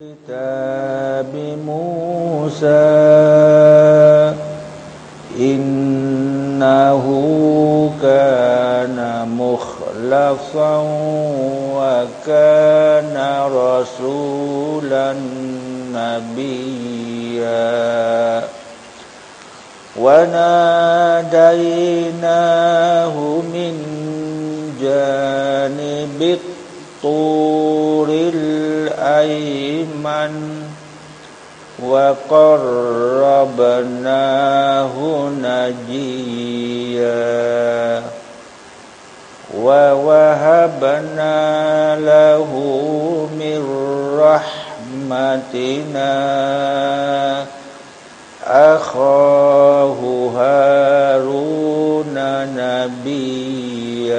كتاب موسى. إنه كان مخلصا وكان رسولا نبيا. وناديناه من جانب الطور الأيمن وقربناه نجيا ووهبنا له من رحمتنا أخاه هارون نبيا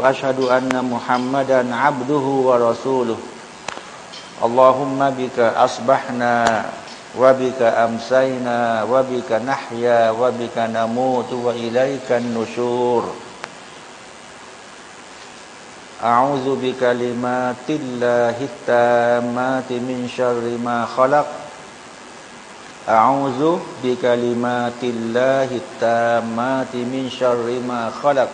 وأشهد أن محمدا عبده ورسوله. اللهم بك أصبحنا وبك أمسينا وبك نحيا وبك نموت وإليك النشور. أعوذ بكلمات الله التامات من شر ما خلق. أعوذ بكلمات الله التامات من شر ما خلق.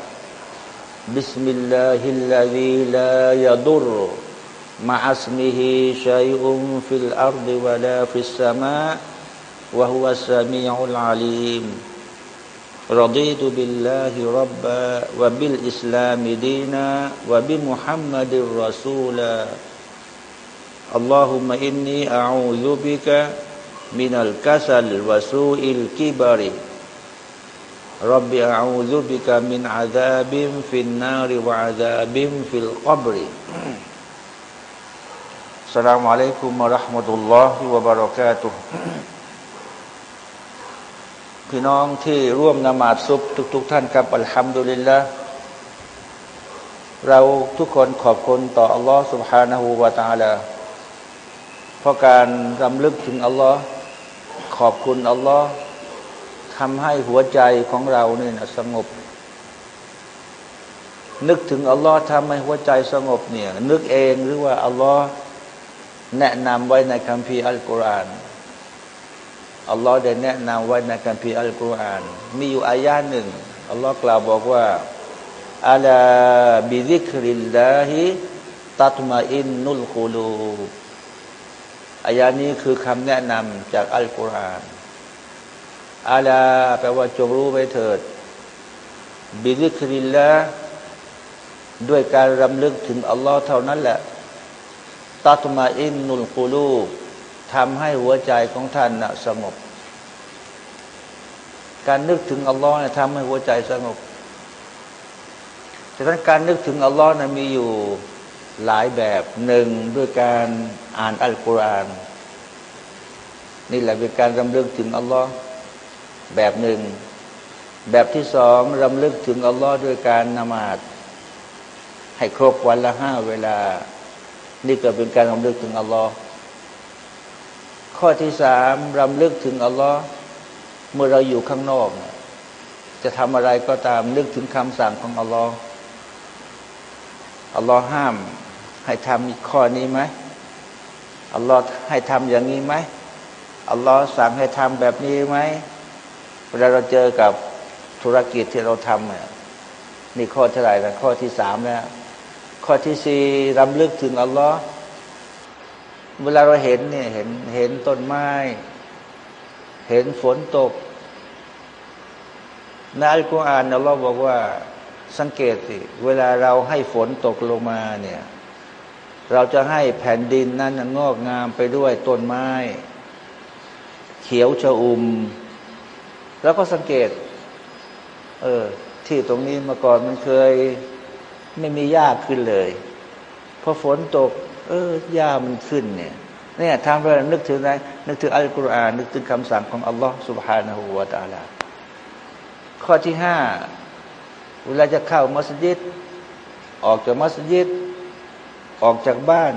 بسم الله الذي لا يضر مع اسمه شيء في الأرض ولا في السماء وهو السميع العليم. رضيت بالله ربا وبالإسلام دينا وبمحمد رسولا اللهم إني أعوذ بك من الكسل وسوء الكبر. رب أعوذ بك من عذاب في النار وعذاب في القبر السلام عليكم ورحمة الله وبركاته พี่น้องที่ร่วมนมาศซุบทุกๆทท่านครับอัลฮัมดุลิลละเราทุกคนขอบคุณต่ออัลลอฮ์ سبحانه และ تعالى เพราะการรำลึกถึงอัลลอฮ์ขอบคุณอัลลอฮ์ ทำให้หัวใจของเราเนี่ยสงบ นึกถึงอัลลอฮ์ทำให้หัวใจสงบเนี่ย นึกเองหรือว่าอัลลอฮ์แนะนำไว้ในคัมภีร์อัลกุรอานอัลลอฮ์ได้แนะนำไว้ในคัมภีร์อัลกุรอานมีอยู่อายาหนึ่งอัลลอฮ์กล่าวบอกว่าألا بذكر الله تطمئن القلوب อายานี้คือคำแนะนำจากอัลกุรอาน ألا แปลว่าจงรู้ไว้เถิด بذكر الله ด้วยการรำลึกถึงอัลลอฮ์เท่านั้นแหละتطمئن القلوبทำให้หัวใจของท่านนะสงบ การนึกถึงอัลลอฮ์เนี่ยทำให้หัวใจสงบแต่การนึกถึงอัลลอฮ์นะมีอยู่หลายแบบหนึ่งด้วยการอ่านอัลกุรอานนี่แหละเป็นการรำลึกถึงอัลลอฮ์ แบบหนึ่ง แบบที่สองรำลึกถึงอัลลอฮ์ด้วยการนมาดให้ครบวันละห้าเวลา นี่ก็เป็นการรำลึกถึงอัลลอฮ์ข้อที่สามรำลึกถึงอัลลอฮ์เมื่อเราอยู่ข้างนอก จะทำอะไรก็ตามนึกถึงคำสั่งของอัลลอฮ์อัลลอฮ์ห้าม ให้ทำข้อนี้ไหมอัลลอฮ์ให้ทำอย่างนี้ไหมอัลลอฮ์สั่งให้ทำแบบนี้ไหม เวลาเราเจอกับธุรกิจที่เราทำเนี่ยนี่ข้อเท่าไหร่นะข้อที่สามแล้วข้อที่สี่รำลึกถึงอัลลอฮ์เวลาเราเห็นเนี่ยเห็นเห็นต้นไม้ เห็นฝนตกในอัลกุรอานอัลลอฮ์บอกว่าสังเกตสิเวลาเราให้ฝนตกลงมาเนี่ย เราจะให้แผ่นดินนั้นงอกงามไปด้วยต้นไม้ เขียวชอุ่ม แล้วก็สังเกต เออ ที่ตรงนี้มาก่อนมันเคยไม่มีหญ้าขึ้นเลยพอฝนตก เออหญ้ามันขึ้นเนี่ย เนี่ยทำเพื่อนึกถึงอะไรนึกถึงอัลกุรอานนึกถึงคำสั่งของอัลลอฮ์ سبحانه และ تعالى ข้อที่ห้าเวลาจะเข้ามัสยิด ออกจากมัสยิด ออกจากบ้าน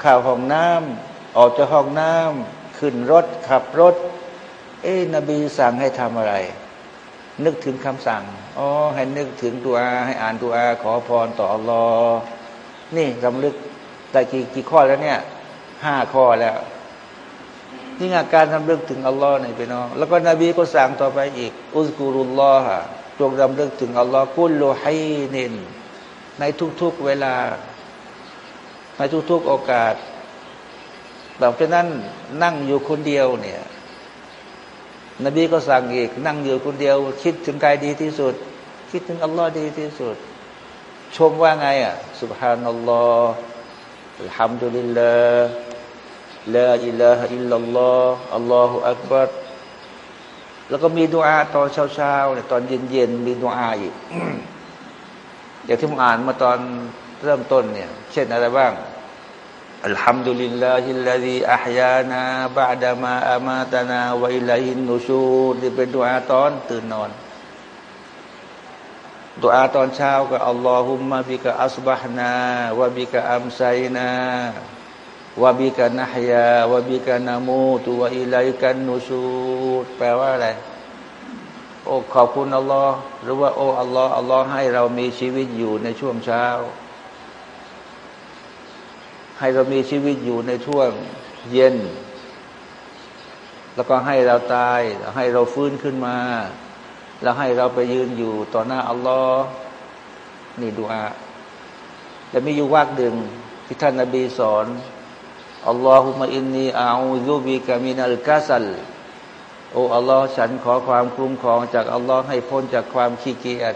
เข้าห้องน้ำออกจากห้องน้ำขึ้นรถขับรถ เอ้นบีสั่งให้ทำอะไร นึกถึงคำสั่งอ๋อให้นึกถึงตัวอาให้อ่านตัวอาขอพรต่ออัลลอฮ์นี่รำลึกแต่กี่กี่ข้อแล้วเนี่ยห้าข้อแล้วนี่งานการรำลึกถึงอัลลอฮ์นี่พี่น้องแล้วก็นบีก็สั่งต่อไปอีก อุสกุรุลลอฮ์จงรำลึกถึงอัลลอฮ์กุลโลให้นิน ในทุกๆเวลา ในทุกๆโอกาสแบบนั้นนั่งอยู่คนเดียวเนี่ย นบีก็สั่งอีก นั่งอยู่คนเดียว คิดถึงใครดีที่สุด คิดถึงอัลลอฮ์ดีที่สุด ชมว่าไงอะสุบฮานัลลอฮ์อัลฮัมดุลิลลาห์ลาอิลาฮะอิลลัลลอฮ์อัลลอฮฺอักบัรแล้วก็มีดุอาตอนเช้าๆเนี่ยตอนเย็นๆมีดุอาอีกอย่างที่ผมอ่านมาตอนเริ่มต้นเนี่ย เช่นอะไรบ้าง الحمد لله الذي أحيانا بعد ما أماتنا وإليه النشور ที่เป็นดุอาตอนตื่นนอนดุอาตอนเช้าก็اللهم بك أصبحنا وبك أمسينا وبك نحيا وبك نموت وإليك النشورแปลว่าอะไร โอ้ขอบคุณอัลลอฮ์หรือว่าโอ้อัลลอฮ์อัลลอฮ์ให้เรามีชีวิตอยู่ในช่วงเช้า ให้เรามีชีวิตอยู่ในช่วงเย็น แล้วก็ให้เราตาย ให้เราฟื้นขึ้นมา แล้วให้เราไปยืนอยู่ต่อหน้าอัลลอฮ์นี่ดูอาแต่มีอยู่วักดึงที่ท่านนาบีสอนอัลลอฮุมะอินนีอาอูซุบิกามินัลกาซัลโอ้อัลลอฮ์ฉันขอความคุ้มครองจากอัลลอฮ์ให้พ้นจากความขี้เกียจ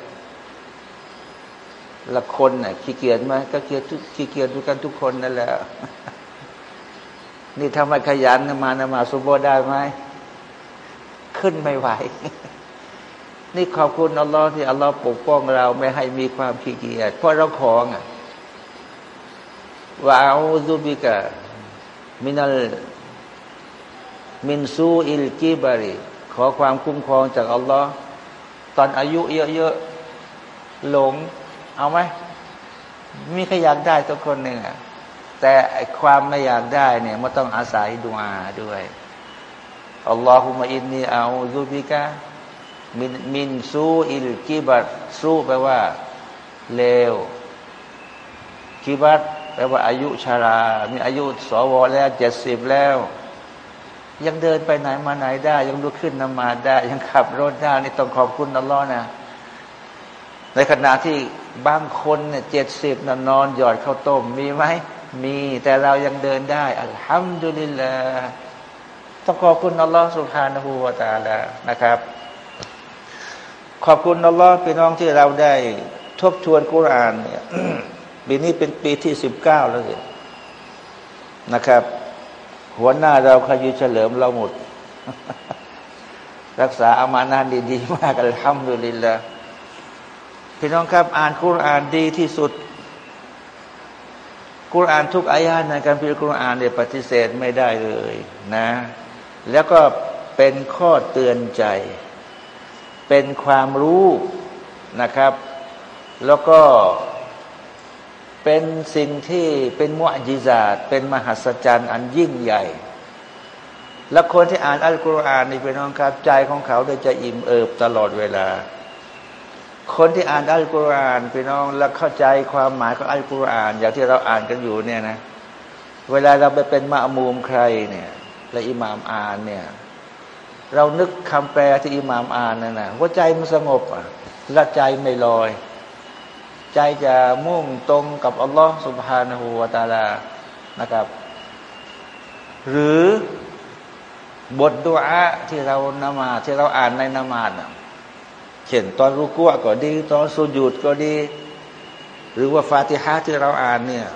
ละคนน่ะขี้เกียจไหมก็เกียจขี้เกียจดูกันทุกคนนั่นแหละนี่ทำไมขยันมานมาสุโบได้ไหมขึ้นไม่ไหว นี่ขอบคุณอัลลอฮ์ที่อัลลอฮ์ปกป้องเราไม่ให้มีความขี้เกียจเพราะเราของอะว่าอูซุบิกะมินัลมินซูอิลกีบาริขอความคุ้มครองจากอัลลอฮ์ตอนอายุเยอะๆหลง เอาไหมมีใครอยากได้ทุกคนหนึ่งอะแต่ความไม่อยากได้เนี่ยมันต้องอาศัยดุอาด้วยอัลลอฮุมะอินนีอาอูซุบิกะมินมินซูอิลกีบัตซูแปลว่าเลวกีบัตแปลว่าอายุชารา มีอายุสวแล้วเจ็ดสิบแล้ว ยังเดินไปไหนมาไหนได้ ยังลุกขึ้นนมาได้ ยังขับรถได้นี่ต้องขอบคุณอัลลอฮ์นะ ในขณะที่ บางคนเนี่ยเจ็ดสิบนอนหยอดข้าวต้มมีไหมมีแต่เรายังเดินได้อัลฮัมดุลิลลาต้องขอบคุณอัลลอฮ์สุภาณหูวาตาแล้วนะครับ ขอบคุณอัลลอฮ์พี่น้องที่เราได้ทบทวนกุรอานเนี่ยปีนี้เป็นปีที่สิบเก้าแล้วนะครับ หัวหน้าเราขยุเฉลิมเราหมด รักษาอามานาดีๆมากอัลฮัมดุลิลละ พี่น้องครับ อ่านคุรานดีที่สุด คุรานทุกอายาในการพิจารณาเนี่ยปฏิเสธไม่ได้เลยนะ แล้วก็เป็นข้อเตือนใจ เป็นความรู้นะครับ แล้วก็เป็นสิ่งที่เป็นมุอจิซาตเป็นมหัศจรรย์อันยิ่งใหญ่ และคนที่อ่านอัลกุรอานนี่เป็นน้องครับ ใจของเขาได้จะอิ่มเอิบตลอดเวลา คนที่อ่านอัลกุรอานพี่น้องแล้วเข้าใจความหมายของอัลกุรอาน อย่างที่เราอ่านกันอยู่เนี่ยนะ เวลาเราไปเป็นมามูมใครเนี่ย และอิหมามอ่านเนี่ย เรานึกคำแปลที่อิหมามอ่านนั่นนะว่าใจมันสงบอะละใจไม่ลอย ใจจะมุ่งตรงกับอัลลอฮ์สุบฮานาหูวาตาลานะครับ หรือบทดุอาที่เรานมาที่เราอ่านในนามาด เช่นตอนรุกัวก็ดี ตอนสุญูดก็ดี หรือว่าฟาติฮะที่เราอ่านเนี่ย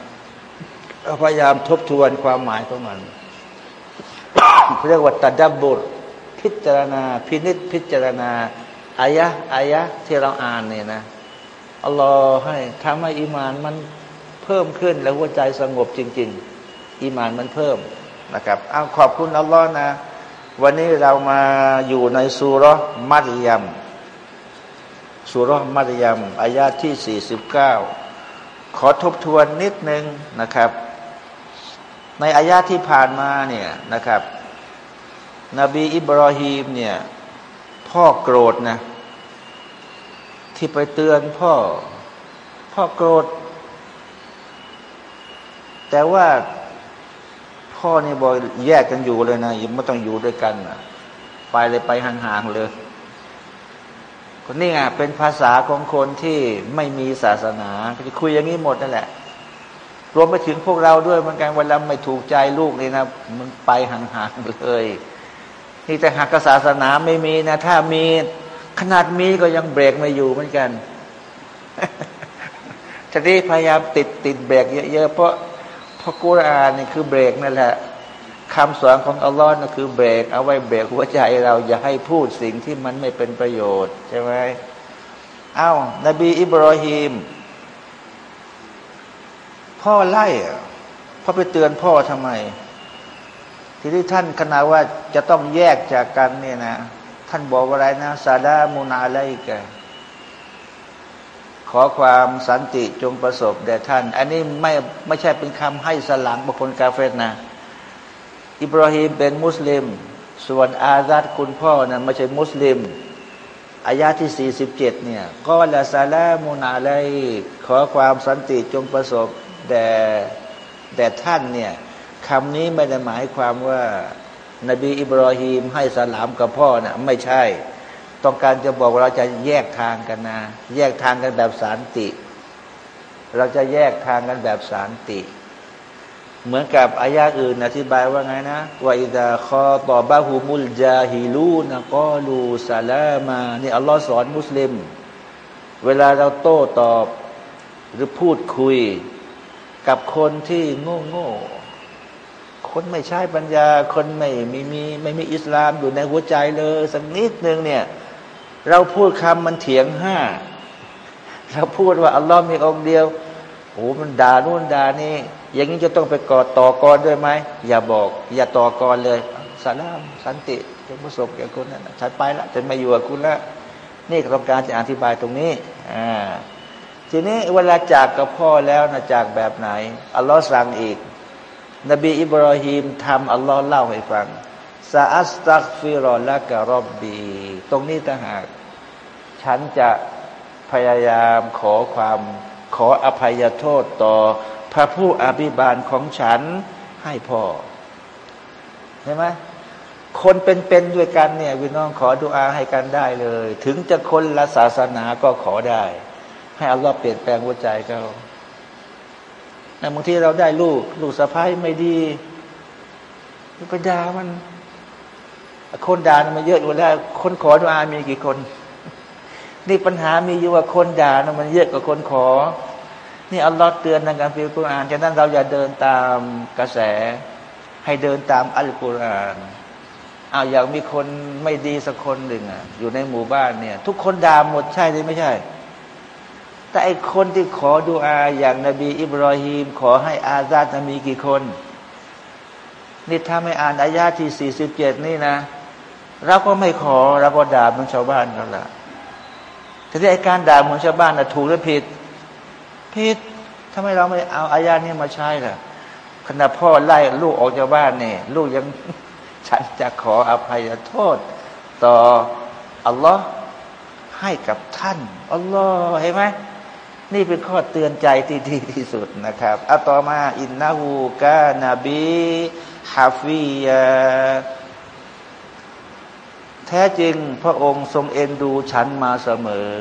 พยายามทบทวนความหมายของมัน เรียกว่าตัดดับบุตรพิจารณา พินิษพิจารณาอายะอายะที่เราอ่านเนี่ยนะอัลลอฮ์ให้ทำให้อิมานมันเพิ่มขึ้น แล้วหัวใจสงบจริงอีมานมันเพิ่มนะครับเอาขอบคุณอัลลอฮ์นะ วันนี้เรามาอยู่ในสุรมัตยัม สุรมัตยมอายาที่สี่สิบเก้าขอทบทวนนิดนึงนะครับ ในอายาที่ผ่านมาเนี่ยนะครับ นบีอิบราฮิมเนี่ยพ่อโกรธนะที่ไปเตือนพ่อ พ่อโกรธ แต่ว่าพ่อนี่บอกแยกกันอยู่เลยนะยังไม่ต้องอยู่ด้วยกันนะไปเลยไปห่างๆเลย คนนี้ไงเป็นภาษาของคนที่ไม่มีศาสนาจะคุยอย่างนี้หมดนั่นแหละ รวมไปถึงพวกเราด้วยเหมือนกันเวลาไม่ถูกใจลูกนี่นะมันไปห่างๆเลยนี่แต่หากศาสนาไม่มีนะ ถ้ามีขนาดมีก็ยังเบรกไม่อยู่เหมือนกันทีนี้พยายามติดติดเบรกเยอะๆเพราะพราะกุรอานนี่คือเบรกนั่นแหละ คำสอนของอัลลอฮ์นั่นคือเบรกเอาไว้เบรกหัวใจเราอย่าให้พูดสิ่งที่มันไม่เป็นประโยชน์ใช่ไหมเอา้านบีอิบรอฮีมพ่อไล่พ่อไปเตือนพ่อทำไม ทีนี้ท่านขณะว่าจะต้องแยกจากกันเนี่ยนะ ท่านบอกว่าอะไรนะซาดามูนาไลกะขอความสันติจงประสบแด่ท่าน อันนี้ไม่ไม่ใช่เป็นคำให้สลังบุคคลกาเฟตนะ อิบราฮิมเป็นมุสลิม ส่วนอาซัดคุณพ่อนะไม่ใช่มุสลิมอายาที่ 47 เนี่ยก็ละซาลามุนาไลขอความสันติจงประสบแด่แด่ท่านเนี่ยคำนี้ไม่ได้หมายความว่า นบีอิบราฮิมให้สลามกับพ่อนะ่ะไม่ใช่ ต้องการจะบอกเราจะแยกทางกันนะ แยกทางกันแบบสารติ เราจะแยกทางกันแบบสารติ เหมือนกับอายาอื่นอธิบายว่าไงนะว่าอิดาคอตอบาหูมุลจาฮิลูนะกอลูซาลามานี่อัลลอฮ์สอนมุสลิม เวลาเราโต้ตอบหรือพูดคุยกับคนที่โง่โง่คนไม่ใช่ปัญญา คนไม่ม่มีไม่มีอิสลามอยู่ในหัวใจเลยสักนิดนึงเนี่ย เราพูดคำมันเถียงห้าเราพูดว่าอัลลอฮ์มีองค์เดียวโอ้มันด่านู่นด่านี่ อย่างนี้จะต้องไปกอดต่อกรด้วยไหมอย่าบอก อย่าต่อกรเลยสาลามสันติจะประสบแก่คุณนะฉันไปละจะไม่อยู่กับคุณละนี่ต้องการจะอธิบายตรงนี้อ่าทีนี้เวลาจากกับพ่อแล้วนะจากแบบไหนอัลลอฮ์สั่งอีก นบีอิบราฮิมทำอัลลอฮ์เล่าให้ฟังซาอัสตักฟิรอละกะรอบบี ตรงนี้ต่างหาก ฉันจะพยายามขอความขออภัยโทษต่อ พระผู้อภิบาลของฉันให้พ่อเห็นไหมคนเป็นๆด้วยกันเนี่ยพี่น้องขอดุอาให้กันได้เลย ถึงจะคนละศาสนาก็ขอได้ ให้อัลลอฮ์เปลี่ยนแปลงหัวใจเขาแต่บางทีเราได้ลูก ลูกสะพ้ายไม่ดีไปด่ามัน คนด่ามันเยอะอยู่แล้ว คนขอดุอามีกี่คน นี่ปัญหามีอยู่ว่าคนด่านมันเยอะกว่าคนขอ นี่อัลลอฮ์เตือนในการพิจารณานฉะนั้นเราอย่าเดินตามกระแส ให้เดินตามอัลกุรอานเอาอยากมีคนไม่ดีสักคนหนึ่งอะอยู่ในหมู่บ้านเนี่ย ทุกคนด่าหมดใช่หรือไม่ใช่ แต่ไอคนที่ขอดุอาอย่างนบีอิบรอฮีม ขอให้อาซาดมีกี่คน นี่ถ้าไม่อ่านอายาที่สี่สิบเจ็ดนี่นะเราก็ไม่ขอเราก็ด่าเหมือนชาวบ้านนั่นแหละทีนี้ไอการด่าเหมือนชาวบ้านนะถูกหรือผิด ผิดทำไมเราไม่เอาอายานี้มาใช้ล่ะขณะพ่อไล่ลูกออกจากบ้านเนี่ยลูกยังฉันจะขออภัยโทษ ต่ออัลลอฮ์ให้กับท่านอัลลอฮ์เห็นไหมนี่เป็นข้อเตือนใจที่ดีที่สุดนะครับอาต่อมาอินนาหูكان بي حفيا แท้จริงพระองค์ทรงเอ็นดูฉันมาเสมอ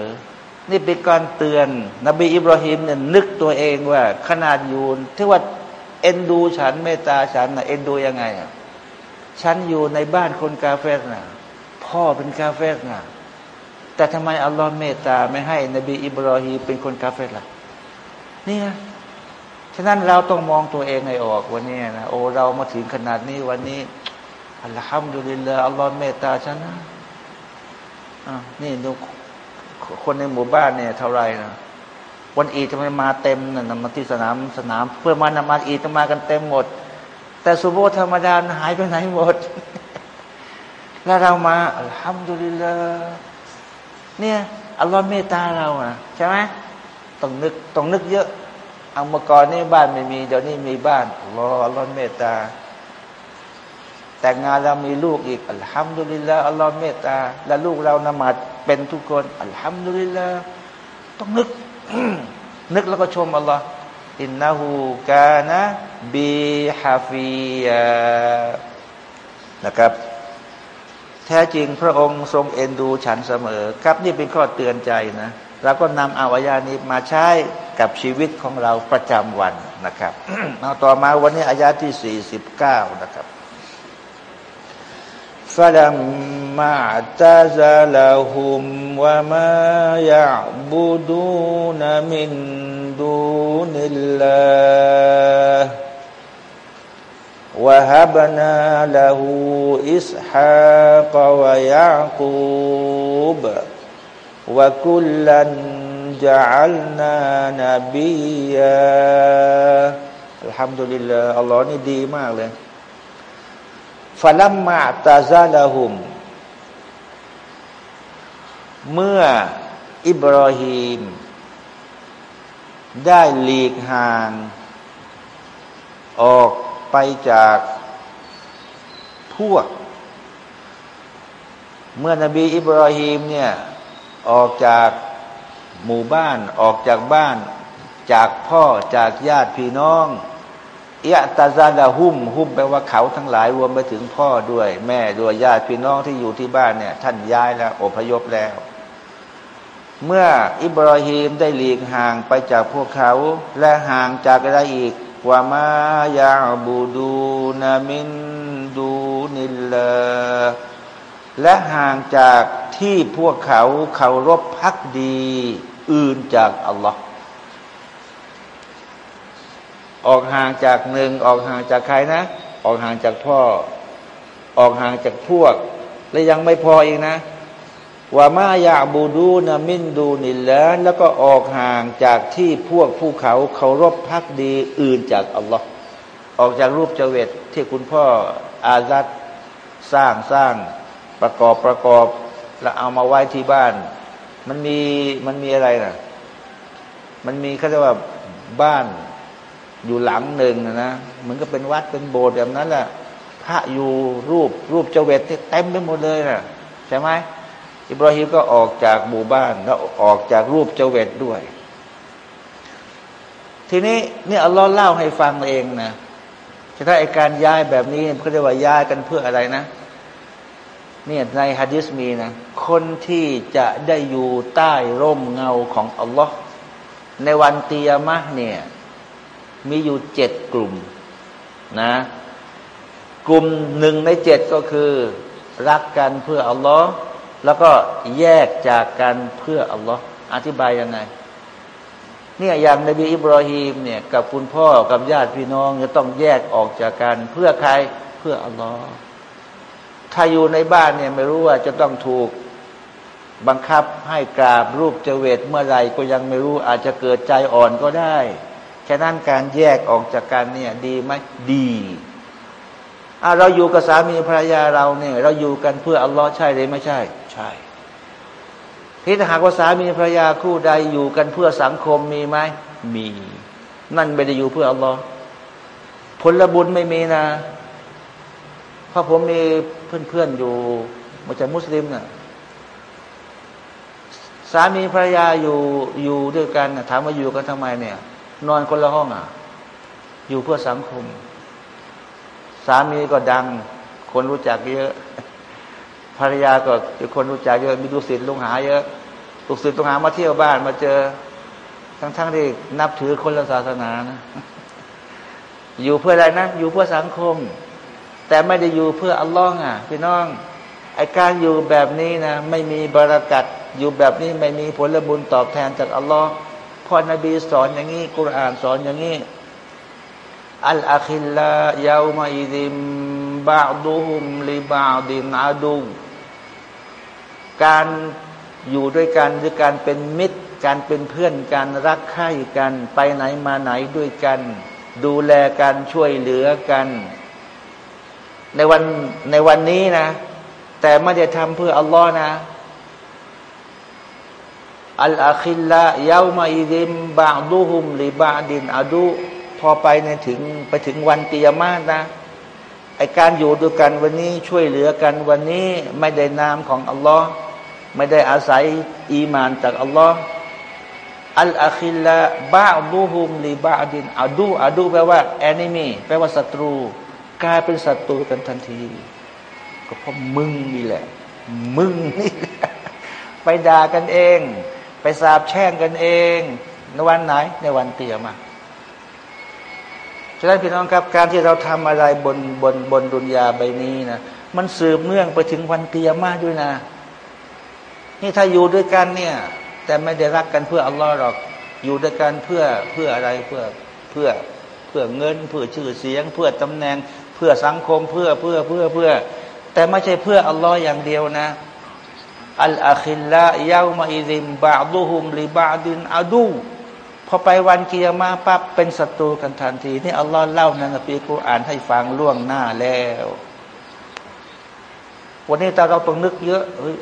นี่เป็นการเตือน นบีอิบราฮิมเนี่ยนึกตัวเองว่า ขนาดอยู่ที่ว่าเอ็นดูฉันเมตตาฉันนะเอ็นดูยังไงอะฉันอยู่ในบ้านคนกาเฟรนะพ่อเป็นกาเฟรนะแต่ทำไมอัลลอฮ์เมตตาไม่ให้ นบีอิบราฮิมเป็นคนกาเฟรล่ะนี่นะฉะนั้นเราต้องมองตัวเองให้ออกวันนี้นะโอ้เรามาถึงขนาดนี้วันนี้อัลฮัมดุลิลลาอัลลอฮ์เมตตาฉันนะอ่านี่ดู คนในหมู่บ้านเนี่ยเท่าไรนะวันอีจะมาเต็มนะมาที่สนามสนาม เพื่อมานมาอีจะมากันเต็มหมด แต่สุโบธรรมดาหายไปไหนหมด แล้วเรามาอัลฮัมดุลิลลาห์เนี่ยอัลลอฮ์เมตตาเราอะใช่ไหมต้องนึกต้องนึกเยอะเอาเมื่อก่อนนี่บ้านไม่มีเดี๋ยวนี้มีบ้านอัลลอฮ์อัลลอฮ์เมตตา แต่งงานเรามีลูกอีกالحمد لله อัลลอฮ์เมตตา และลูกเรานมาดเป็นทุกคนอัลฮัมดุลิลลาต้องนึก นึกแล้วก็ชมอัลลอฮ์إنه كان بي حفياนะครับ แท้จริงพระองค์ทรงเอ็นดูฉันเสมอ ครับนี่เป็นข้อเตือนใจนะเราก็นำอาอายานี้มาใช้กับชีวิตของเราประจำวันนะครับเอาต่อมาวันนี้อายาที่สี่สิบเก้านะครับ فلما اعتزلهم وما يعبدون من دون الله وهبنا له إسحاق ويعقوب وكلا جعلنا نبيا الحمد لله อัลลอฮ์นี่ดีมากเลย ฟลัมมาตาซาลาหุม เมื่ออิบราฮิมได้หลีกห่าง ออกไปจากพวก เมื่อนบีอิบราฮิมเนี่ยออกจากหมู่บ้านออกจากบ้าน จากพ่อจากญาติพี่น้อง เอะตาซาดาหุ่มหุ่มแปลว่าเขาทั้งหลายรวมไปถึงพ่อด้วย แม่ด้วยญาติพี่น้องที่อยู่ที่บ้านเนี่ย ท่านย้ายแล้วอพยพแล้ว เมื่ออิบราฮิมได้หลีกห่างไปจากพวกเขา และห่างจากอะไรอีกว่ามายาบูดูนามินดูนิลลและห่างจากที่พวกเขาเคารพพักดี อื่นจากอัลลอฮ์ ออกห่างจากหนึ่งออกห่างจากใครนะ ออกห่างจากพ่อ ออกห่างจากพวก และยังไม่พออีกนะว่ามายาบูดูนามินดูนิลแล้วแล้วก็ออกห่างจากที่พวกภูเขาเคารพพักดีอื่นจากอัลลอฮ์ออกจากรูปเจเวตที่คุณพ่ออาซัดสร้างสร้างประกอบประกอบแล้วเอามาไว้ที่บ้าน มันมีมันมีอะไรนะมันมีเขาเรียกว่าบ้าน อยู่หลังหนึ่งนะเหมันก็เป็นวัดเป็นโบสถ์แบบนั้นแหละพระอยู่รูปรูปเจเวตเต็มไปหมดเลยนะใช่ไหมอิบราฮิมก็ออกจากหมู่บ้านแล้วออกจากรูปเจเวตด้วย ทีนี้นี่อัลลอฮ์เล่าให้ฟังเองนะถ้าไอการย้ายแบบนี้เขาเรียกว่าย้ายกันเพื่ออะไรนะเนี่ยในฮะดิษมีนะคนที่จะได้อยู่ใต้ร่มเงาของอัลลอฮ์ในวันเตียมะเนี่ย มีอยู่เจ็ดกลุ่มนะ กลุ่มหนึ่งในเจ็ดก็คือ รักกันเพื่ออัลลอฮ์แล้วก็แยกจากกันเพื่ออัลลอฮ์อธิบายยังไงเนี่ยอย่างนบีอิบรอฮีมเนี่ยกับคุณพ่อกับญาติพี่น้องจะต้องแยกออกจากกันเพื่อใครเพื่ออัลลอฮ์ถ้าอยู่ในบ้านเนี่ยไม่รู้ว่าจะต้องถูกบังคับให้กราบรูปเจเวตเมื่อไรก็ยังไม่รู้อาจจะเกิดใจอ่อนก็ได้ ฉะนั้นการแยกออกจากกันเนี่ยดีไหมดีอ่าเราอยู่กับสามีภรรยาเราเนี่ย เราอยู่กันเพื่ออัลลอฮ์ใช่หรือไม่ใช่ ใช่ที่ถ้าหากว่าสามีภรรยาคู่ใดอยู่กันเพื่อสังคมมีไหมมี นั่นไม่ได้อยู่เพื่ออัลลอฮ์ผลบุญไม่มีนะ เพราะผมมีเพื่อนๆอยู่มาจากมุสลิมนะ่ะสามีภรรยาอยู่อยู่ด้วยกันถามว่าอยู่กันทำไมเนี่ย นอนคนละห้องอะ อยู่เพื่อสังคม สามีก็ดัง คนรู้จักเยอะ ภรรยาก็คนรู้จักเยอะมีลูกศิษย์ลุงหาเยอะลูกศิษย์ลุงหามาเที่ยวบ้านมาเจอ ทั้งๆทที่นับถือคนละศาสนานะอยู่เพื่ออะไรนะอยู่เพื่อสังคม แต่ไม่ได้อยู่เพื่ออัลลอฮ์อะพี่น้องไอการอยู่แบบนี้นะ ไม่มีบารักัดอยู่แบบนี้ไม่มีผลบุญตอบแทนจากอัลลอฮ์ อนบีสอนอย่างนี้กุรอานสอนอย่างนี้อัลอาคิลลายาวมาอิดิมบาดูฮุมลิบาดินอาดูการอยู่ด้วยกันหรือการเป็นมิตร การเป็นเพื่อนกันรักใคร่กันไปไหนมาไหนด้วยกัน ดูแลกันช่วยเหลือกัน ในวันในวันนี้นะ แต่ไม่ได้ทำเพื่ออัลลอฮ์นะ อัลอาคิลละยาวมาอิดิมบาดูฮุมลิบาดินอาดูพอไปในถึงไปถึงวันเตียมานะไอการอยู่ด้วยกันวันนี้ช่วยเหลือกันวันนี้ไม่ได้นามของอัลลอฮ์ไม่ได้อาศัยอีมานจากอัลลอฮ์อัลอาคิลละบาดูฮุมลิบาดินอาดูอาดูแปลว่าแอนิมีแปลว่าศัตรู กลายเป็นศัตรูกันทันที ก็เพราะมึงนี่แหละ มึงนี่ไปด่ากันเอง ไปสาบแช่งกันเองในวันไหนในวันเตียมาฉะนั้นพี่น้องครับการที่เราทำอะไรบนบนบนดุนยาใบนี้นะมันสืบเนื่องไปถึงวันเตียมาด้วยนะ นี่ถ้าอยู่ด้วยกันเนี่ย แต่ไม่ได้รักกันเพื่ออัลลอฮ์หรอกอยู่ด้วยกันเพื่อเพื่ออะไรเพื่อเพื่อเพื่อเงิน เพื่อชื่อเสียง เพื่อตำแหน่ง เพื่อสังคมเพื่อเพื่อเพื่อเพื่อ แต่ไม่ใช่เพื่ออัลลอฮ์อย่างเดียวนะ อัลอาคิลละยาวมาอิริมบาดูฮุมลิบาดินอาดูพอไปวันเกียร์มาปั๊บเป็นศัตรูกันทันที นี่อัลลอฮ์เล่าในนบีกุอ่านให้ฟังล่วงหน้าแล้ว วันนี้แต่เราต้องนึกเยอะเฮ้ย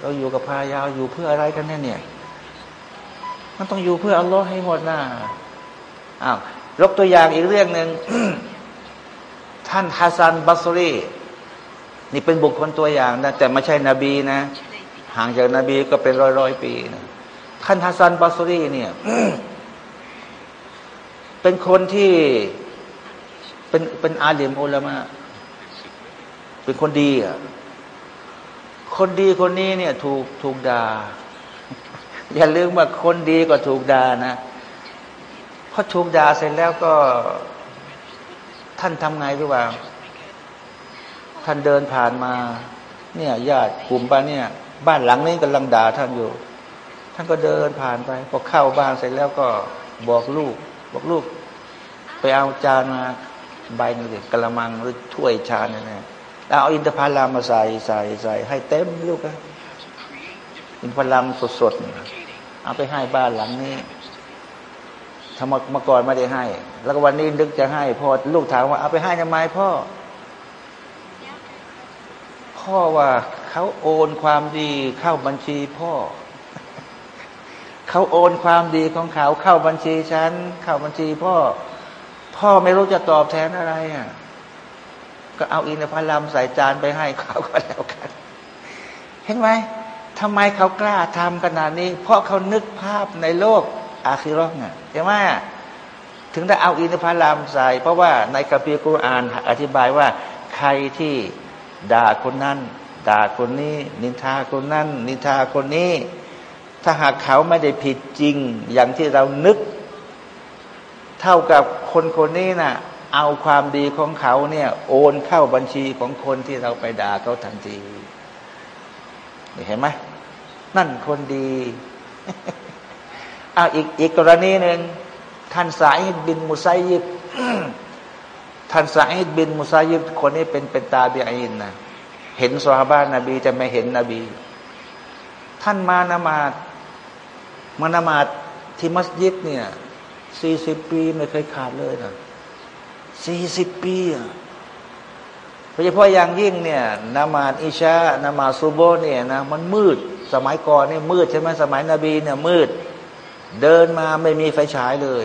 เราอยู่กับพายาวอยู่เพื่ออะไรกันแน่เนี่ย มันต้องอยู่เพื่ออัลลอฮ์ให้หมดน่ะอ้าวยกตัวอย่างอีกเรื่องหนึ่งท่านฮัสซันบัสรีนี่เป็นบุคคลตัวอย่างนะแต่ไม่ใช่นบีนะ ห่างจากนาบีก็เป็นร้อยร้อยปีนะท่านฮัสซันบาสรีเนี่ยเป็นคนที่เป็นเป็นอาเลียมอุลามะเป็นคนดีอะคนดีคนนี้เนี่ย ถูกถูกด่าอย่าลืมว่าคนดีก็ถูกด่านะพอถูกด่าเสร็จแล้วก็ ท่านทำไงรู้ป่าท่านเดินผ่านมา เนี่ยญาติกลุ่มบ้าเนี่ย บ้านหลังนี้กำลังด่าท่านอยู่ ท่านก็เดินผ่านไป พอเข้าบ้านเสร็จแล้วก็บอกลูก บอกลูก ไปเอาจานมาใบนึงกระมังหรือถ้วยชาเนี่ยนะเอาอินทผลัมมาใส่ใส่ใส่ให้เต็มลูกนะอินทผลัมสดๆเอาไปให้บ้านหลังนี้ทำมาก่อนไม่ได้ให้ แล้วก็วันนี้นึกจะให้พอลูกถามว่าเอาไปให้ทำไมพ่อ พ่อว่า เขาโอนความดีเข้าบัญชีพ่อ เขาโอนความดีของเขาเข้าบัญชีฉัน เข้าบัญชีพ่อ พ่อไม่รู้จะตอบแทนอะไรอะก็เอาอินทผลัมใส่จานไปให้เขาก็แล้วกัน เห็นไหมทำไมเขากล้าทำขนาดนี้ เพราะเขานึกภาพในโลกอาคิรอกเนี่ยใช่ไหมถึงได้เอาอินทผลัมใส่ เพราะว่าในกัมภีร์กุรอานอธิบายว่า ใครที่ด่าคนนั้น ด่าคนนี้ นินทาคนนั้น นินทาคนนี้ ถ้าหากเขาไม่ได้ผิดจริง อย่างที่เรานึก เท่ากับคนคนนี้นะ่ะ เอาความดีของเขาเนี่ย โอนเข้าบัญชีของคนที่เราไปด่าเขาทันทีเห็นไหมนั่นคนดีอ้าวอีกอีกกรณีหนึ่งท่านสายบินมุไซยิบท่านสายบินมุไซยิบคนนี้เป็นเป็นตาเบียอินนะ เห็นสฮาบานบีแต่ไม่เห็นนบี ท่านมานมาดมานมาดที่มัสยิดเนี่ยสี่สิบปีไม่เคยขาดเลยนะสี่สิบปีอะโดยเฉพาะอย่างยิ่งเนี่ยนามาดอิชานามาซูโบเนี่ยนะมันมืด สมัยก่อนเนี่ยมืดใช่ไหมสมัยนบีเนี่ยมืด เดินมาไม่มีไฟฉายเลย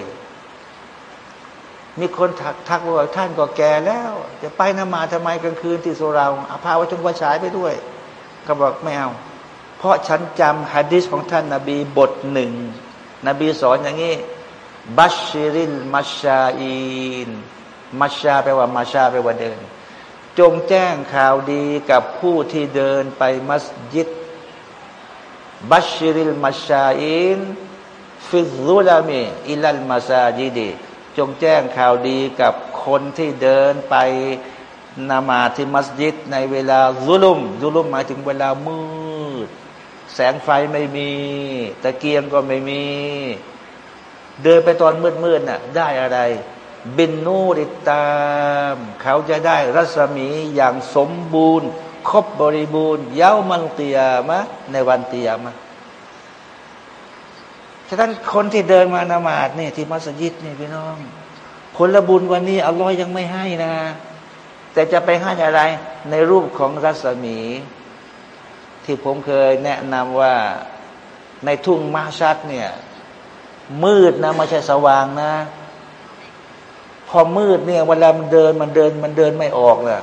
มีคนทักทักว่าท่านก็แก่แล้ว จะไปนมาทำไมกลางคืนที่โซราอาพาว่าจงวฉายไปด้วยเขาบอกไม่เอา เพราะฉันจำฮะดิษของท่านนาบีบทหนึ่งนบีสอนอย่างนี้บัชชิริลมัชชาอินมัชชาแปลว่ามาชาแปลว่าเดิน จงแจ้งข่าวดีกับผู้ที่เดินไปมัสยิดบัชชิริลมัชชาอินฟิซุลามีอิลัลมาซาจิดี จงแจ้งข่าวดีกับคนที่เดินไปนามาที่มัสยิด ในเวลาซุลุมซุลุมหมายถึงเวลามืด แสงไฟไม่มี ตะเกียงก็ไม่มี เดินไปตอนมืดๆน่ะ ได้อะไร บินนูริตาม เขาจะได้รัศมีอย่างสมบูรณ์ ครบบริบูรณ์ เย้ามันเตียมะในวันเตียมะ ฉะนั้นคนที่เดินมานมาดนี่ยที่มัสยิดนี่พี่น้อง ผลบุญวันนี้อัลลอฮ์ยังไม่ให้นะ แต่จะไปให้อะไรในรูปของรัศมี ที่ผมเคยแนะนำว่าในทุ่งมาชัดเนี่ย มืดนะไม่ใช่สว่างนะ พอมืดเนี่ยเวลามันเดินมันเดินมันเดินไม่ออกเลย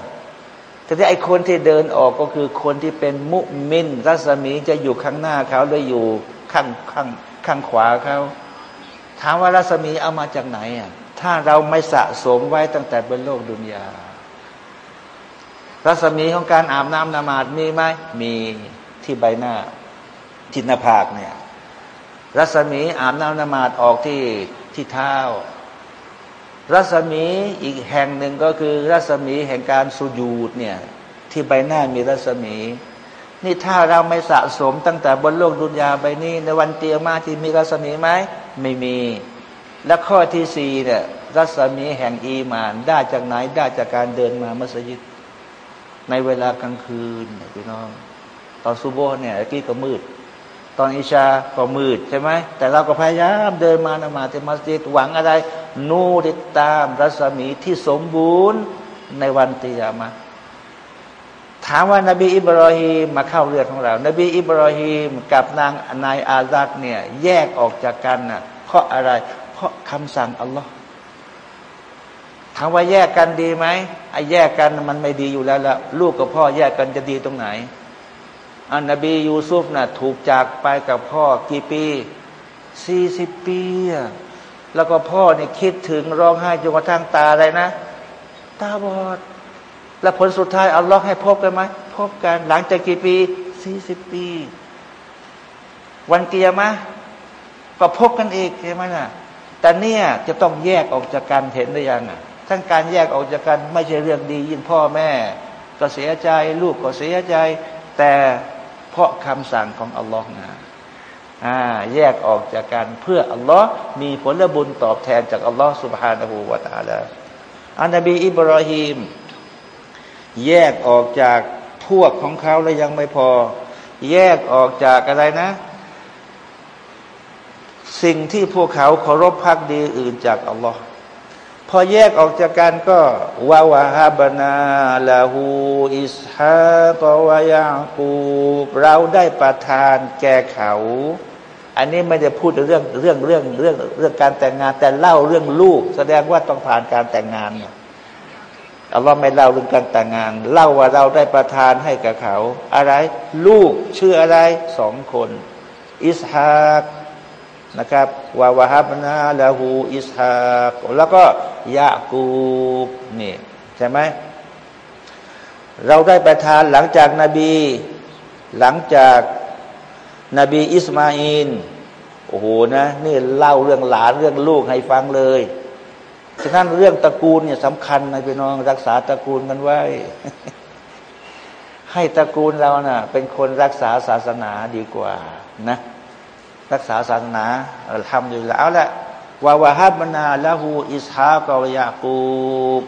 แต่ที่ไอคนที่เดินออกก็คือคนที่เป็นมุมิน รัศมีจะอยู่ข้างหน้าเขาหรืออยู่ข้างข้าง ข้างขวาเขาถามว่ารัศมีเอามาจากไหนอะถ้าเราไม่สะสมไว้ตั้งแต่บนโลกดุนยา รัศมีของการอาบน้ำนมาดมีไหมมีที่ใบหน้าที่หน้าผากเนี่ย รัศมีอาบน้ำนมาดออกที่ที่เท้า รัศมีอีกแห่งหนึ่งก็คือ รัศมีแห่งการสุญูดเนี่ย ที่ใบหน้ามีรัศมี นี่ถ้าเราไม่สะสมตั้งแต่บนโลกดุนยาใบนี้ในวันเตียมาที่มีรัศมีไหมไม่มี และข้อที่สี่เนี่ยรัศมีแห่งอีมาน ได้จากไหนได้จากการเดินมามัสยิด ในเวลากลางคืนพี่น้อง ตอนซูโบเนี่ยกี้ก็มืด ตอนอิชาก็มืดใช่ไหมแต่เราก็พยายามเดินมานมาที่มัสยิดหวังอะไร นูติดตามรัศมีที่สมบูรณ์ในวันเตียมา ถามว่านบีอิบรอฮีมาเข้าเรื่องของเรา นบีอิบรอฮีมกับนางนายอาซัดเนี่ยแยกออกจากกันน่ะเพราะอะไร เพราะคำสั่งอัลลอฮ์ถามว่าแยกกันดีไหมไอ้แยกกันมันไม่ดีอยู่แล้วละลูกกับพ่อแยกกันจะดีตรงไหนอันนบียูซุฟนะ่ะถูกจากไปกับพ่อกี่ปีสี่สิบปี แล้วก็พ่อเนี่ยคิดถึงร้องไห้จนกระทั่งตาอะไรนะ ตาบอด แล้วผลสุดท้ายอาล็อกให้พบกันไหมพบกันหลังจากกี่ปีสี่สิบปี วันเกียร์มะก็พบกันอีกใช่ไหมนะ่ะ แต่เนี่ยจะต้องแยกออกจากกันเห็นได้ยังอะทั้งการแยกออกจากกันไม่ใช่เรื่องดี ยิ่งพ่อแม่ ก็เสียใจลูกก็เสียใจ แต่เพราะคำสั่งของอัลลอฮ์นะอ่าแยกออกจากกันเพื่ออัลลอฮ์มีผลบุญตอบแทนจากอัลลอฮ์สุบฮานาหูวาตาลาอันนบีอิบราฮิม แยกออกจากพวกของเขาแล้วยังไม่พอ แยกออกจากอะไรนะ สิ่งที่พวกเขาเคารพพักดีอื่นจากอัลลอฮ์พอแยกออกจากกันก็วาวาฮาบนาลาหูอิสฮาตวายาปูเราได้ประทานแก่เขา อันนี้ไม่ได้พูดเรื่องเรื่องเรื่องเรื่องเรื่องการแต่งงานแต่เล่าเรื่องลูก แสดงว่าต้องผ่านการแต่งงานเนี่ย อัลลอฮ์ไม่เล่าเรื่องการแต่งงาน เล่าว่าเราได้ประทานให้กับเขา อะไร ลูกชื่ออะไรสองคน อิสฮากนะครับวาวาฮับนาลาหูอิสฮากแล้วก็ยากูบนี่ใช่ไหมเราได้ประทานหลังจากนาบี หลังจากนาบีอิสมาอินโอ้โหนะ นี่เล่าเรื่องหลานเรื่องลูกให้ฟังเลย ฉะนั้นเรื่องตระกูลเนี่ยสำคัญนะพี่น้องรักษาตระกูลกันไว้ ให้ตระกูลเรานะ่ะ เป็นคนรักษาศาสนาดีกว่านะ รักษาศาสนาทำอยู่แล้วแหละวาวาฮับนาละหูอิสฮากอยาปูบ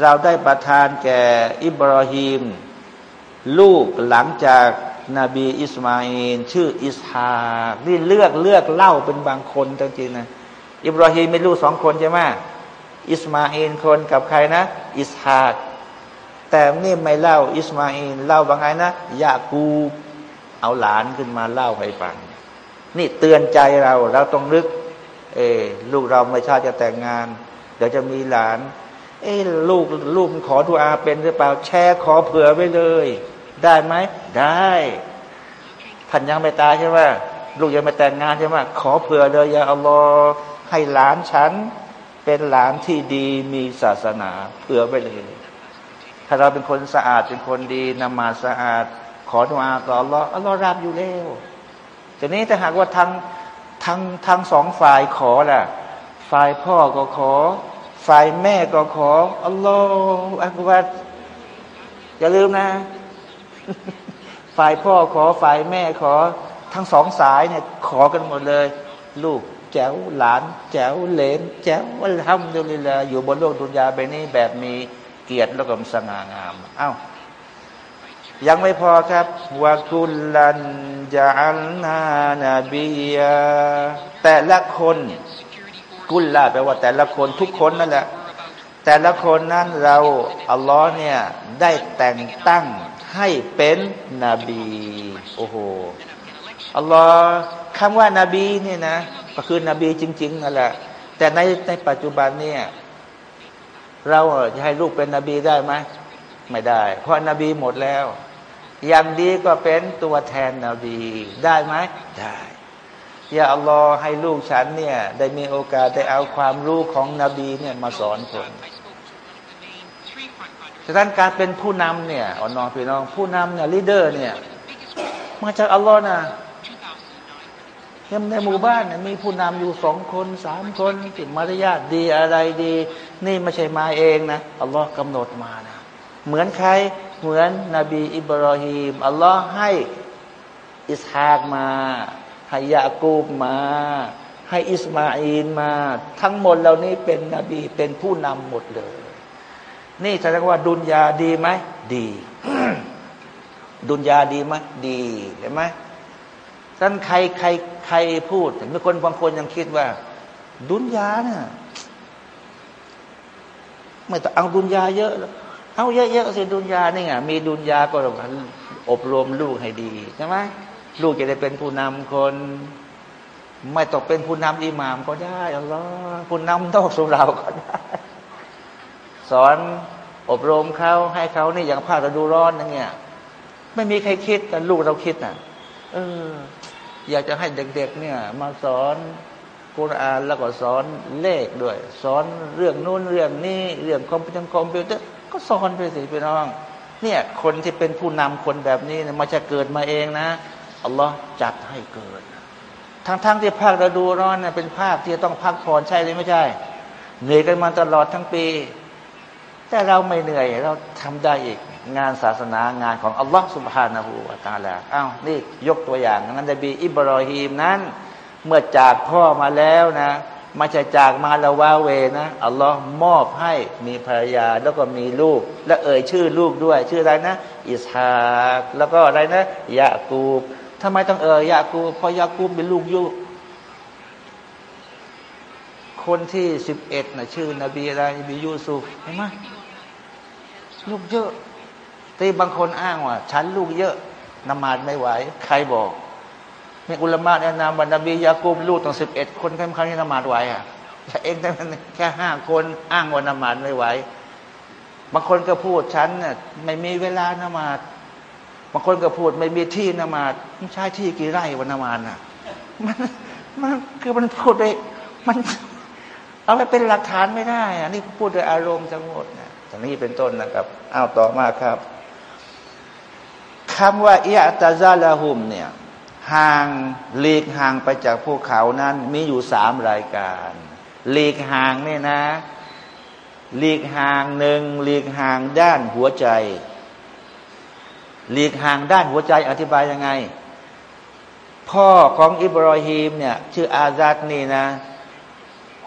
เราได้ประทานแก่อิบราฮิมลูกหลังจากนาบีอิสมาอินชื่ออิสฮานี่เลือกเลือกเล่าเป็นบางคนจริงๆนะอิบราฮิมมีลูกสองคนใช่ไหม อิสมาอินคนกับใครนะ อิสฮาแต่นี่ไม่เล่า อิสมาอินเล่าบางไงนะยากูเอาหลานขึ้นมาเล่าให้ฟัง นี่เตือนใจเราเราต้องนึก เอลูกเราไม่ชาติจะแต่งงาน เดี๋ยวจะมีหลาน เอ้ลูกลูกขอดูอาเป็นหรือเปล่าแชร์ขอเผื่อไว้เลย ได้ไหมได้พันยังไม่ตายใช่ไหมลูกยังไม่แต่งงานใช่ไหมขอเผื่อเลยอย่าอัลลอฮ์ให้หลานฉัน เป็นหลานที่ดีมีศาสนาเผื่อไว้เลย ถ้าเราเป็นคนสะอาดเป็นคนดีนมาสะอาด ขอดูอาต่ออัลลอฮ์อัลลอฮ์รับอยู่แล้วทีนี้ถ้าหากว่าทางทางทางสองฝ่ายขอล่ะ ฝ่ายพ่อก็ขอ ฝ่ายแม่ก็ขออัลลอฮฺอักบัดอย่าลืมนะ ฝ่ายพ่อขอฝ่ายแม่ขอ ทั้งสองสายเนี่ยขอกันหมดเลย ลูก แจ๋วหลาน แจ๋วเลนแจ๋ววัลฮัมดุลิลลาอยู่บนโลกดุนยาไปนี้แบบมีเกียรติแล้วก็สง่างามเอา้ายังไม่พอครับวากุลันจอัลนานาบียแต่ละคนกุลลาแปลว่าแต่ละคนทุกคนนั่นแหละ แต่ละคนนั้นเราอัลลอฮ์เนี่ยได้แต่งตั้งให้เป็นนบีโอ้โหอัลลอฮ์คำว่านาบีเนี่ยนะ ก็คือนบีจริงๆนั่นแหละ แต่ในในปัจจุบันเนี่ยเราจะให้ลูกเป็นนบีได้ไหมไม่ได้ เพราะนบีหมดแล้ว อย่างดีก็เป็นตัวแทนนบีได้ไหมได้อย่าอัลลอฮ์ให้ลูกฉันเนี่ยได้มีโอกาสได้เอาความรู้ของนบีเนี่ยมาสอนคนฉะนั้นการเป็นผู้นำเนี่ยอ่อนน้อมพี่น้อง ผู้นำเนี่ย leader เนี่ยมาจากอัลลอฮ์นะ ยังในหมู่บ้านเนี่ยมีผู้นำอยู่สองคนสามคนติดมารยาทดีอะไรดี นี่ไม่ใช่มาเองนะอัลลอฮ์กำหนดมานะเหมือนใครเหมือนนบีอิบราฮิมอัลลอฮ์ให้อิสฮากมาให้ยากูบมา ให้อิสมาอินมา ทั้งหมดเหล่านี้เป็นนบีเป็นผู้นำหมดเลย นี่แสดงว่าดุนยาดีไหมดี ดุนยาดีไหมดีเห็นไหม ท่านใครใครใครพูดมีคนบางคนยังคิดว่า ดุนยาเนี่ยไม่ต้องเอาดุนยาเยอะ เอาเยอะๆสิดุนยานี่ไงมีดุนยาก็อบรมลูกให้ดีใช่ไหมลูกจะได้เป็นผู้นำคน ไม่ต้องเป็นผู้นำอิหมามก็ได้เอาผู้นำนอกสุเหร่าก็ได้ สอนอบรมเขาให้เขานี่อย่างภาคฤดูร้อนนั่นเนี่ยไม่มีใครคิดแต่ลูกเราคิดน่ะ เออ อยากจะให้เด็กๆเนี่ย มาสอนกุรอานแล้วก็สอนเลขด้วย สอนเรื่องนู้นเรื่องนี้เรื่องคอมพิวเตอร์คอมพิวเตอร์ก็สอนไปสิพี่น้อง เนี่ยคนที่เป็นผู้นำคนแบบนี้เนี่ยมันจะเกิดมาเองนะอัลลอฮ์จัดให้เกิด ทั้งๆทที่ภาคฤดูร้อนเนี่ยเป็นภาคที่ต้องพักผ่อนใช่หรือไม่ใช่เหนื่อยกันมาตลอดทั้งปี แต่เราไม่เหนื่อย เราทำได้อีกงานศาสนางานของอัลลอฮ์สุบฮานาหูวาตาลาอ้าวนี่ยกตัวอย่างนั้นนบีอิบรอฮีมนั้น เมื่อจากพ่อมาแล้วนะมาจะจากมาละวาเวนะอัลลอฮ์มอบให้มีภรรยาแล้วก็มีลูก และเอ่ยชื่อลูกด้วย ชื่ออะไรนะ อิสฮากแล้วก็อะไรนะยากูบทำไมต้องเอ่ยยากูบเพราะยากูบเป็นลูกยุคนที่สิบเอ็ดนะชื่อ นบีอะไรนบียูซุฟเห็นไหม ลูกเยอะแต่บางคนอ้างว่า ฉันลูกเยอะนมาดไม่ไหว ใครบอกมีอุลามะแนะนำว่านบียากูบลูกตั้งสิบเอ็ดคนแค่ครั้งนี้นมาดไหวอะแต่เองแต่แค่ห้าคนอ้างว่านมาดไม่ไหวบางคนก็พูดฉันเน่ยไม่มีเวลานมาดบางคนก็พูดไม่มีที่นมาดไม่ใช่ที่กี่ไร่วันนมาดน่ะมันมันคือมันพูดไปมัน เอาไปเป็นหลักฐานไม่ได้อันนี้พูดโดยอารมณ์จังหมดนะ ตรงนี้เป็นต้นนะครับอ้าวต่อมาครับคำว่าอิยตาซาลาหุมเนี่ยห่างหลีกห่างไปจากภูเขานั้น มีอยู่สามรายการหลีกห่างเนี่ยนะหลีกห่างหนึ่งหลีกห่างด้านหัวใจหลีกห่างด้านหัวใจอธิบายยังไง พ่อของอิบรอฮีมเนี่ยชื่ออาซัดนี่นะ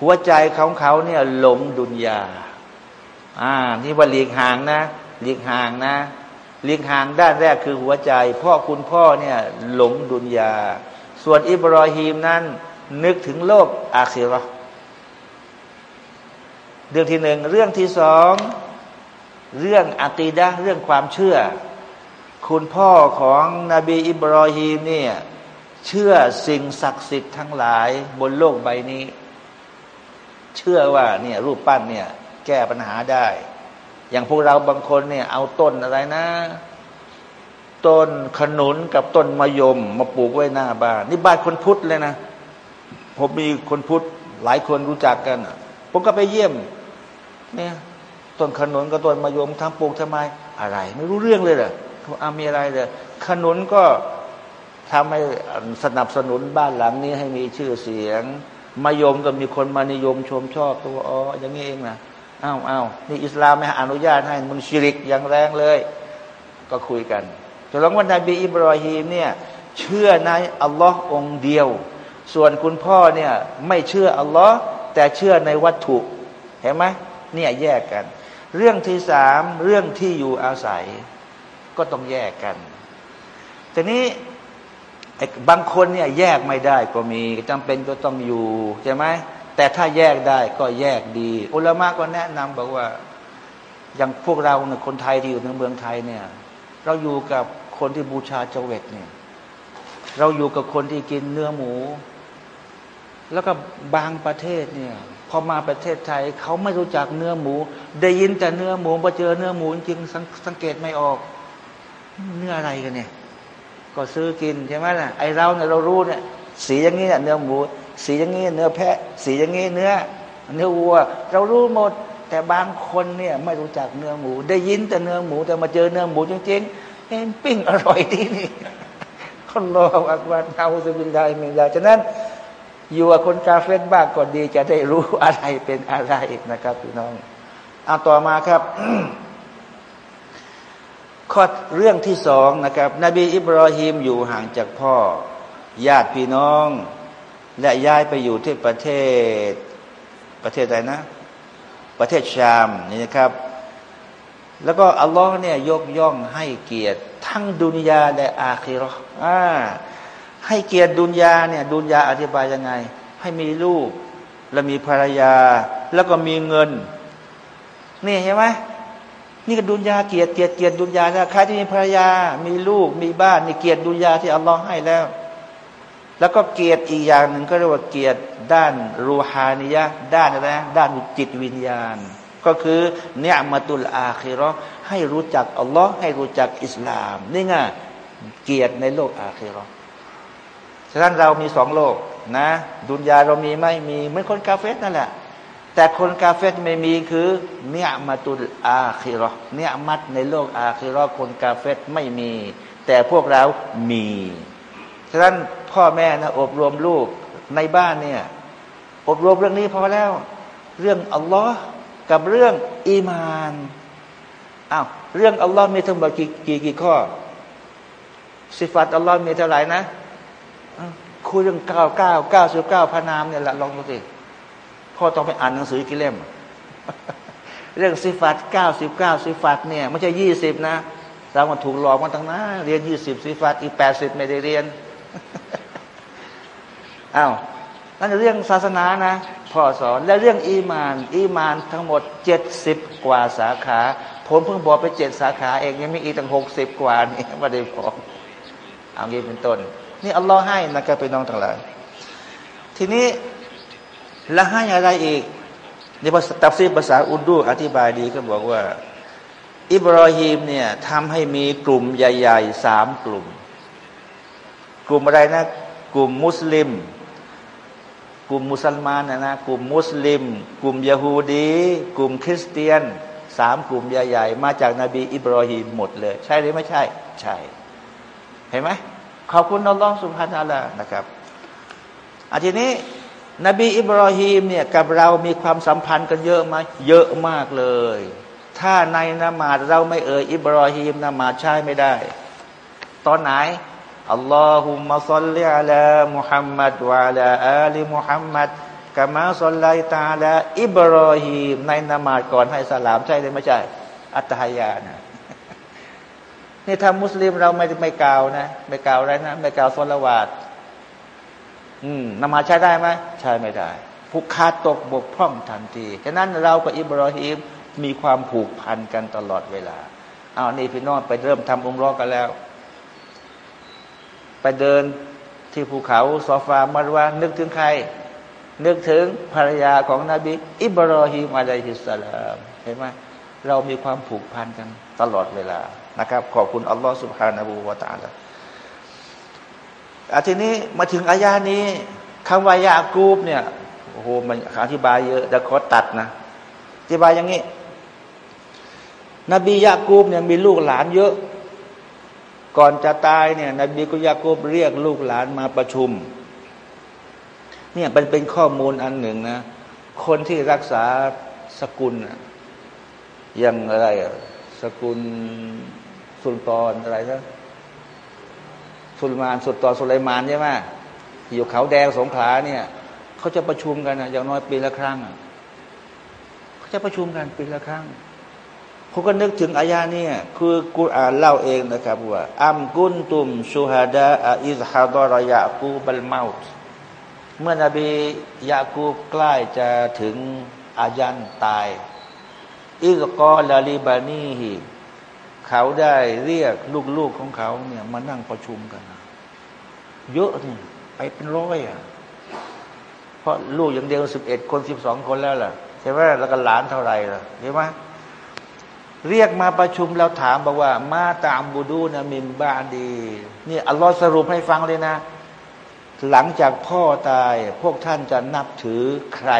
หัวใจของเขาเนี่ยหลงดุนยา อ่าที่ว่าหลีกห่างนะ หลีกห่างนะหลีกห่างด้านแรกคือหัวใจ พ่อคุณพ่อเนี่ย หลงดุนยา ส่วนอิบรอฮีมนั้น นึกถึงโลกอาคิรอเรื่องที่หนึ่งเรื่องที่สองเรื่องอะตีดะเรื่องความเชื่อ คุณพ่อของนบีอิบรอฮีมเนี่ยเชื่อสิ่งศักดิ์สิทธิ์ทั้งหลายบนโลกใบนี้ เชื่อว่าเนี่ยรูปปั้นเนี่ย แก้ปัญหาได้ อย่างพวกเราบางคนเนี่ยเอาต้นอะไรนะ ต้นขนุนกับต้นมะยม มาปลูกไว้หน้าบ้านนี่บ้านคนพุทธเลยนะผมมีคนพุทธหลายคนรู้จักกันผมก็ไปเยี่ยม เนี่ยต้นขนุนกับต้นมะยมทำปลูกทำไมอะไร ไม่รู้เรื่องเลยเหรอเอามีอะไรเลยขนุนก็ทำให้สนับสนุนบ้านหลังนี้ให้มีชื่อเสียงมายมก็มีคนมานิยมชมชอบตัวอ๋ออย่างนี้เองนะ อ้าวอ้าวนี่อิสลามไม่อนุญาตให้มึงชิริกอย่างแรงเลย ก็คุยกันจนหลังวันนบีอิบรอฮีมเนี่ยเชื่อในอัลลอฮ์องเดียว ส่วนคุณพ่อเนี่ยไม่เชื่ออัลลอฮ์แต่เชื่อในวัตถุ เห็นไหมเนี่ยแยกกัน เรื่องที่สามเรื่องที่อยู่อาศัย ก็ต้องแยกกันทีนี้บางคนเนี่ยแยกไม่ได้ก็มีจำเป็นก็ต้องอยู่ใช่ไหม แต่ถ้าแยกได้ก็แยกดี อุลามะก็แนะนำบอกว่า อย่างพวกเราเนี่ยคนไทยที่อยู่ในเมืองไทยเนี่ย เราอยู่กับคนที่บูชาเจเวตเนี่ย เราอยู่กับคนที่กินเนื้อหมู แล้วก็บางประเทศเนี่ยพอมาประเทศไทยเขาไม่รู้จักเนื้อหมู ได้ยินแต่เนื้อหมูพอเจอเนื้อหมูจริงสังเกตไม่ออก เนื้ออะไรกันเนี่ย ก็ซื้อกินใช่ไหมล่ะไอเราเนี่ยเรารู้เนี่ยสีอย่างนี้เนี่ยเนื้อหมู สีอย่างนี้เนื้อแพะ สีอย่างนี้เนื้อ เนื้อวัว เรารู้หมด แต่บางคนเนี่ยไม่รู้จักเนื้อหมู ได้ยินแต่เนื้อหมู แต่มาเจอเนื้อหมูจริงๆเอ็นปิ้งอร่อยดีนี่คนรออักวันเอาสบินได้ไม่ได้ฉะนั้นอยู่กับคนกาเฟตบ้างก็ดีจะได้รู้อะไรเป็นอะไรนะครับพี่น้องเอาต่อมาครับข้อเรื่องที่สองนะครับ นบีอิบรอฮิมอยู่ห่างจากพ่อ ญาติพี่น้อง และย้ายไปอยู่ที่ประเทศประเทศอะไรนะ ประเทศชามนี่นะครับ แล้วก็อัลลอฮ์เนี่ยยกย่องให้เกียรติทั้งดุนยาและอาคิรออ่าให้เกียรติดุนยาเนี่ยดุนยาอธิบายยังไง ให้มีลูก และมีภรรยา แล้วก็มีเงิน นี่เห็นไหมนี่ก็ดุนยาเกียรติเกียรติเกียรติดุนยาแล้วใครที่มีภรรยา มีลูกมีบ้านนี่เกียรติดุนยาที่อัลลอฮ์ให้แล้ว แล้วก็เกียรติอีกอย่างหนึ่งก็เรียกว่าเกียรติด้านรูฮานียะด้านอะไรนะด้านจิตวิญญาณ ก็คือเนี่ยมาตุลอาคิรอให้รู้จักอัลลอฮ์ให้รู้จักอิสลามนี่ไงเกียรติในโลกอาคิรอฉะนั้นเรามีสองโลกนะ ดุนยาเรามีไม่มีเหมือนคนกาเฟสนั่นแหละ แต่คนกาเฟสไม่มีคือเนี่ยมาตุลอาคิรอเนี่ยมัดในโลกอาคิรอคนกาเฟสไม่มี แต่พวกเรามีฉะนั้น พ่อแม่นะอบรมลูกในบ้านเนี่ย อบรมเรื่องนี้พอแล้ว เรื่องอัลลอฮ์กับเรื่องอีมานอ้าวเรื่องอัลลอฮ์มีทั้งหมดกี่กี่กี่ข้อสิฟัตอัลลอฮ์มีเท่าไหร่นะคุยเรื่องเก้าเก้าเก้าสิบเก้าพระนามเนี่ยละลองดูสิพ่อต้องไปอ่านหนังสือกี่เล่ม เรื่องสิฟัตเก้าสิบเก้าสิฟัตเนี่ยไม่ใช่ยี่สิบนะเรามาถูกหลอกมาตั้งนานเรียนยี่สิบสิฟัตอีกแปดสิบไม่ได้เรียน อ้าวนั่นเรื่องศาสนานะพ่อสอนและเรื่องอีมาน อีมานทั้งหมดเจ็ดสิบกว่าสาขา ผมเพิ่งบอกไปเจ็ดสาขาเองยังมีอีกตั้งหกสิบกว่านี่ไม่ได้บอกเอางี้เป็นต้น นี่อัลลอฮ์ให้นะครับไปน้องทั้งหลายทีนี้ละให้อะไรอีกในภาษาตัฟซีภาษาอุดูอธิบายดีก็บอกว่า อิบราฮิมเนี่ยทำให้มีกลุ่มใหญ่ๆสามกลุ่ม กลุ่มอะไรนะ กลุ่มมุสลิม กลุ่มมุสลิมนะนะกลุ่มมุสลิม กลุ่มยะฮูดี กลุ่มคริสเตียนสามกลุ่มใหญ่ๆ มาจากนาบีอิบราฮิมหมดเลย ใช่หรือไม่ใช่ ใช่ เห็นไหมขอบคุณอัลลอฮ์สุบฮานาลานะครับอาทีนี้ นบีอิบราฮิมเนี่ยกับเรามีความสัมพันธ์กันเยอะมาเยอะมากเลย ถ้าในนามาเราไม่เอ่ยอิบราฮิมนามาใช่ไม่ได้ ตอนไหน อัลลอฮุมะซัลลิอัลามุฮัมมัดวะลาอาลีมุฮัมมัดกามาซัลลัยตาลาอิบราฮิมในนามาก่อนให้สลามใช่หรือไม่ใช่ อัตฮายานะนี่ทำมุสลิมเราไม่ไม่กล่าวนะ ไม่กล่าวอะไรนะ ไม่กล่าวสละวาดอืมนมาใช้ได้ไหมใช้ไม่ได้ผู้ขาดตกบกพร่องทันทีฉะนั้นเรากับอิบราฮิมมีความผูกพันกันตลอดเวลาเอานี่พี่น้องไปเริ่มทำอุมรอกันแล้ว ไปเดินที่ภูเขาซอฟามารวานึกถึงใคร นึกถึงภรรยาของนบี อิบราฮิมอะลัยฮิสสลามเห็นไหมเรามีความผูกพันกันตลอดเวลานะครับ ขอบคุณอัลลอฮฺสุบฮานาบูวาตาละอาทีนี้มาถึงอายานี้คำว่ายากูบเนี่ยโอ้โหมันอธิบายเยอะแต่ขอตัดนะอธิบายอย่างนี้ นบียากูบเนี่ยมีลูกหลานเยอะ ก่อนจะตายเนี่ยนบีกุยากบเรียกลูกหลานมาประชุม เนี่ยเป็นเป็นข้อมูลอันหนึ่งนะ คนที่รักษาสกุลอย่างอะไรสกุลสุลตอนอะไรนะสุลมานสุดต่อสุไลมานใช่ไหมอยู่เขาแดงสงขลาเนี่ยเขาจะประชุมกันนะอย่างน้อยปีละครั้งเขาจะประชุมกันปีละครั้ง เขาก็นึกถึงอายาเนี่ยคือกุรอานเล่าเองนะครับว่าอัมกุนตุมชูฮาดาอิสฮาดรยากูบัลมาต์เมื่อนบียากูบใกล้จะถึงอายันตายอิกกอลาลีบานีฮีเขาได้เรียกลูกๆของเขาเนี่ยมานั่งประชุมกัน เยอะนี่ไปเป็นร้อยอะเพราะลูกอย่างเดียวสิบเอ็ดคนสิบสองคนแล้วล่ะใช่ไหมแล้วก็หลานเท่าไหรล่ะใช่ไหม เรียกมาประชุมแล้วถามบอกว่า มาตามบูดูนะมิมบาดี นี่อัลลอฮ์สรุปให้ฟังเลยนะ หลังจากพ่อตาย พวกท่านจะนับถือใคร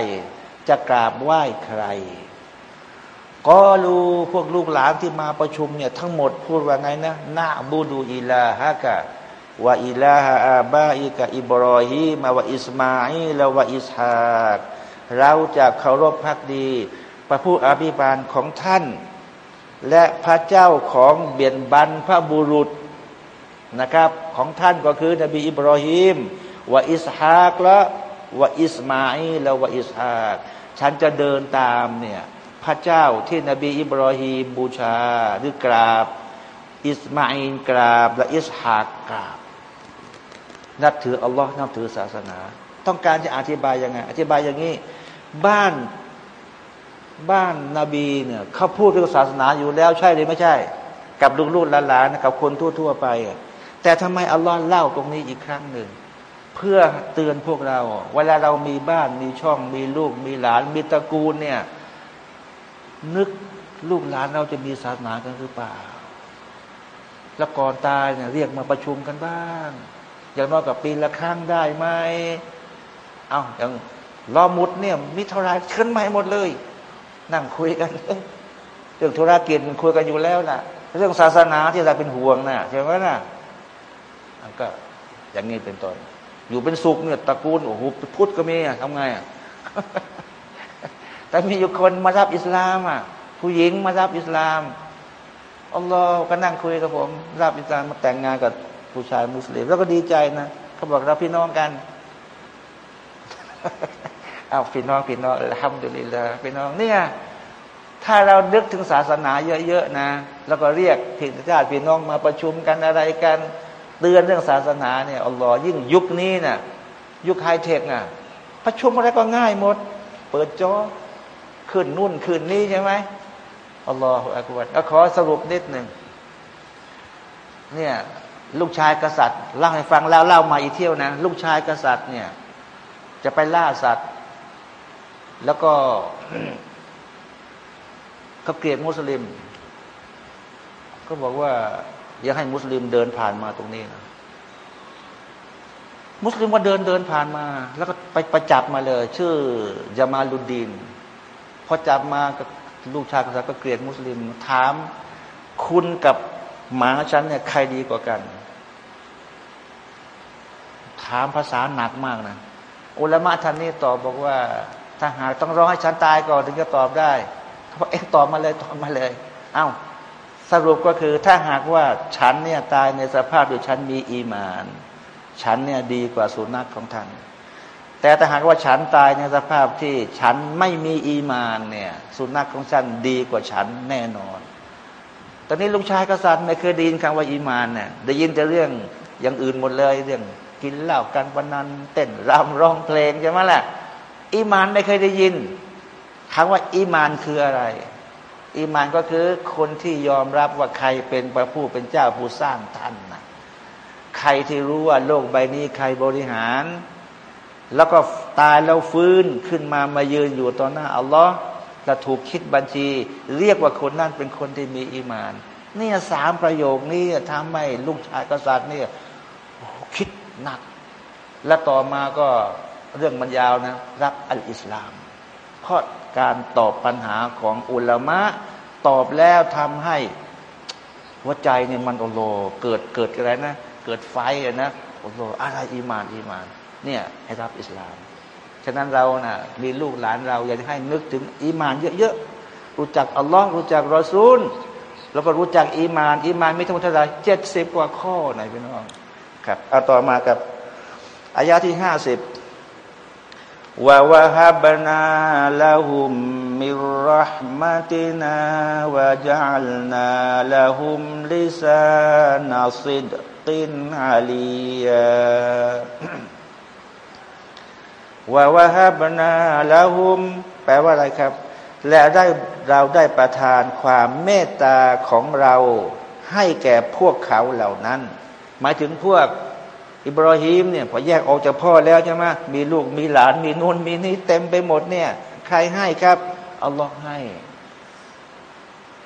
จะกราบไหว้ใครก็รู้พวกลูกหลานที่มาประชุมเนี่ยทั้งหมดพูดว่าไงนะนาบูดูอิลาฮะกะวะอิลาฮะอาบาอิกะอิบรอฮีมาวะอิสมาอิลาวะอิสฮากเราจะเคารพพักดี พระผู้อภิบาลของท่าน และพระเจ้าของเบียนบันพระบุรุษนะครับ ของท่านก็คือนบีอิบรอฮิมวะอิสฮากและวะอิสมาอิละวะอิสฮากฉันจะเดินตามเนี่ยพระเจ้าที่นบีอิบรอฮีมบูชาหรือกราบ อิสมาอินกราบ และอิสฮากกราบ นับถืออัลลอฮ์นับถือศาสนา ต้องการจะอธิบายยังไง อธิบายอย่างนี้ บ้าน บ้านนาบีเนี่ยเขาพูดเรื่องศาสนาอยู่แล้วใช่หรือไม่ใช่ กับลูกๆหลานๆกับคนทั่ว ๆ ไป แต่ทำไมอัลลอฮ์เล่าตรงนี้อีกครั้งหนึ่ง เพื่อเตือนพวกเรา เวลาเรามีบ้านมีช่อง มีลูก มีหลาน มีตระกูลเนี่ย นึกลูกหลานเราจะมีศาสนากันหรือเปล่าแล้วก่อนตายเนี่ยเรียกมาประชุมกันบ้างอย่างน้อยกับปีละครั้งได้ไหมเอาอย่างรอมุดเนี่ยมิเท่าไรขึ้นมาหมดเลย นั่งคุยกันเรื่องธุรกิจคุยกันอยู่แล้วนะเรื่องศาสนาที่เราเป็นห่วงนะใช่ไหมนะก็อย่างนี้เป็นต้นอยู่เป็นสุขเนี่ยตระกูลโอ้โหพุทธก็มีทำไงอะแต่มีอยู่คนมารับอิสลามอะผู้หญิงมารับอิสลามอัลลอฮ์ก็นั่งคุยกับผม รับอิสลามมาแต่งงานกับผู้ชายมุสลิม แล้วก็ดีใจนะเขาบอกเราพี่น้องกัน เอาพี่น้องพี่น้องทำดูดีเลยพี่น้องเนี่ยถ้าเรานึกถึงศาสนาเยอะๆนะ แล้วก็เรียกพี่ญาติพี่น้องมาประชุมกันอะไรกันเตือนเรื่องศาสนาเนี่ยอัลลอฮ์ยิ่งยุคนี้นะ่ะยุคไฮเทคอะประชุมอะไรก็ง่ายหมด เปิดจอขึ้นนู่นขึ้นนี่ใช่ไหมอัลลอฮฺอักบัรก็ขอสรุปนิดหนึ่งเนี่ยลูกชายกษัตริย์เล่าให้ฟังแล้วเล่ามาอีกเที่ยวนะ ลูกชายกษัตริย์เนี่ย จะไปล่าสัตว์ แล้วก็เขาเกลียดมุสลิม ก็บอกว่า อย่าให้มุสลิมเดินผ่านมาตรงนี้นะมุสลิมว่าเดินเดินผ่านมา แล้วก็ไปประจับมาเลย ชื่อยามาลุดดีนพอจับมากับลูกชายกษัตริย์ก็เกลียดมุสลิม ถามคุณกับหมาฉันเนี่ยใครดีกว่ากัน ถามภาษาหนักมากนะอุลามะท่านนี้ตอบบอกว่า ถ้าหากต้องรอให้ฉันตายก่อนถึงจะตอบได้เขาบอกเอ็งตอบมาเลยตอบมาเลย เอา้าสรุปก็คือถ้าหากว่าฉันเนี่ยตายในสภาพที่ฉันมีอีมาน ฉันเนี่ยดีกว่าสุนัขของท่าน แต่ถ้าหากว่าฉันตายในสภาพที่ฉันไม่มีอีมานเนี่ยสุนัขของฉันดีกว่าฉันแน่นอน ตอนนี้ลูกชายกษัตริย์ไม่เคยได้ยินคำว่าอีมานเนี่ยได้ยินแต่เรื่องอย่างอื่นหมดเลยเรื่องกินเหล้ากันวันนันเต้นรำร้องเพลงใช่ไหมล่ะ อีมานไม่เคยได้ยินคำว่าอีมานคืออะไรอีมานก็คือคนที่ยอมรับว่าใครเป็นพระผู้เป็นเจ้าผู้สร้างท่านนะใครที่รู้ว่าโลกใบนี้ใครบริหาร แล้วก็ตายแล้วฟื้นขึ้นมามายืนอยู่ต่อหน้าอัลลอฮ์จะถูกคิดบัญชี เรียกว่าคนนั้นเป็นคนที่มีอีมานนี่สามประโยคนี้ทำให้ลูกชายกษัตริย์เนี่ยคิดหนัก และต่อมาก็ เรื่องมันยาวนะรับอัลอิสลาม เพราะการตอบปัญหาของอุลามะ ตอบแล้วทำให้หัวใจเนี่ยมันโอโลเกิดเกิดอะไรนะ เกิดไฟนะโอโลอะไรอีมานอีมาน เนี่ยให้รับอิสลาม ฉะนั้นเราน่ะมีลูกหลานเราอยากจะให้นึกถึงอีมานเยอะๆรู้จักอัลลอฮ์รู้จักรอซูลแล้วก็รู้จักอีมาน อีมานมีทั้งหมดเท่าไหร่เจ็ดสิบกว่าข้อไหนพี่น้องครับเอาต่อมากับอายาที่ห้าสิบ ووهبنا لهمมิรห์มตินาวะจัลนาละหุมลิซานาซิดตินอาลียวาวะฮับนาลาหุม แปลว่าอะไรครับ และได้เราได้ประทานความเมตตาของเราให้แก่พวกเขาเหล่านั้น หมายถึงพวก อิบราฮิมเนี่ยพอแยกออกจากพ่อแล้วใช่ไหมมีลูกมีหลานมีนู่นมีนี่เต็มไปหมดเนี่ย ใครให้ครับอัลลอฮ์ให้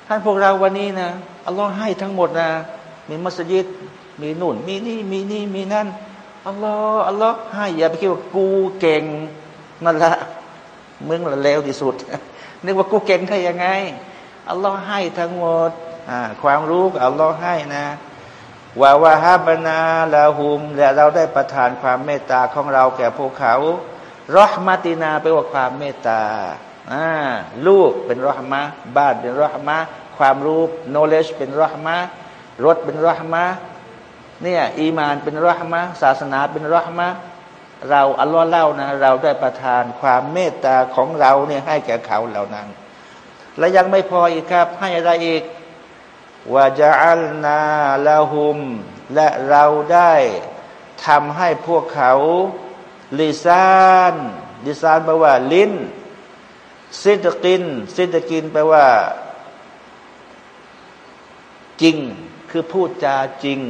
ท่านพวกเราวันนี้นะอัลลอฮ์ให้ทั้งหมดนะ มีมัสยิด มีนู่น มีนี่มีนี่มีนั่นอัลลอฮ์อัลลอฮ์ให้อย่าไปคิดว่ากูเก่งนั่นละมึงละเลวที่สุดนึกว่ากูเก่งได้ยังไงอัลลอฮ์ให้ทั้งหมดความรู้อัลลอฮ์ให้นะ ว่าวาฮาบนาลาหุม และเราได้ประทานความเมตตาของเราแก่พวกเขารหมาตินาไปว่าความเมตตาลูกเป็นรหมะบ้านเป็นรหมะความรู้ knowledge เป็นรหมะรถเป็นรหมะเนี่ยอีมานเป็นรหมะศาสนาเป็นรหมะเราอัลลอฮ์เล่านะเราได้ประทานความเมตตาของเราเนี่ยให้แก่เขาเหล่านั้น และยังไม่พออีกครับให้อะไรอีก วาจะอัลนาลาหุม และเราได้ทำให้พวกเขาลิซานลิซานแปลว่าลิ้นซิดกินซิดกินแปลว่า จริง คือพูดจาจริง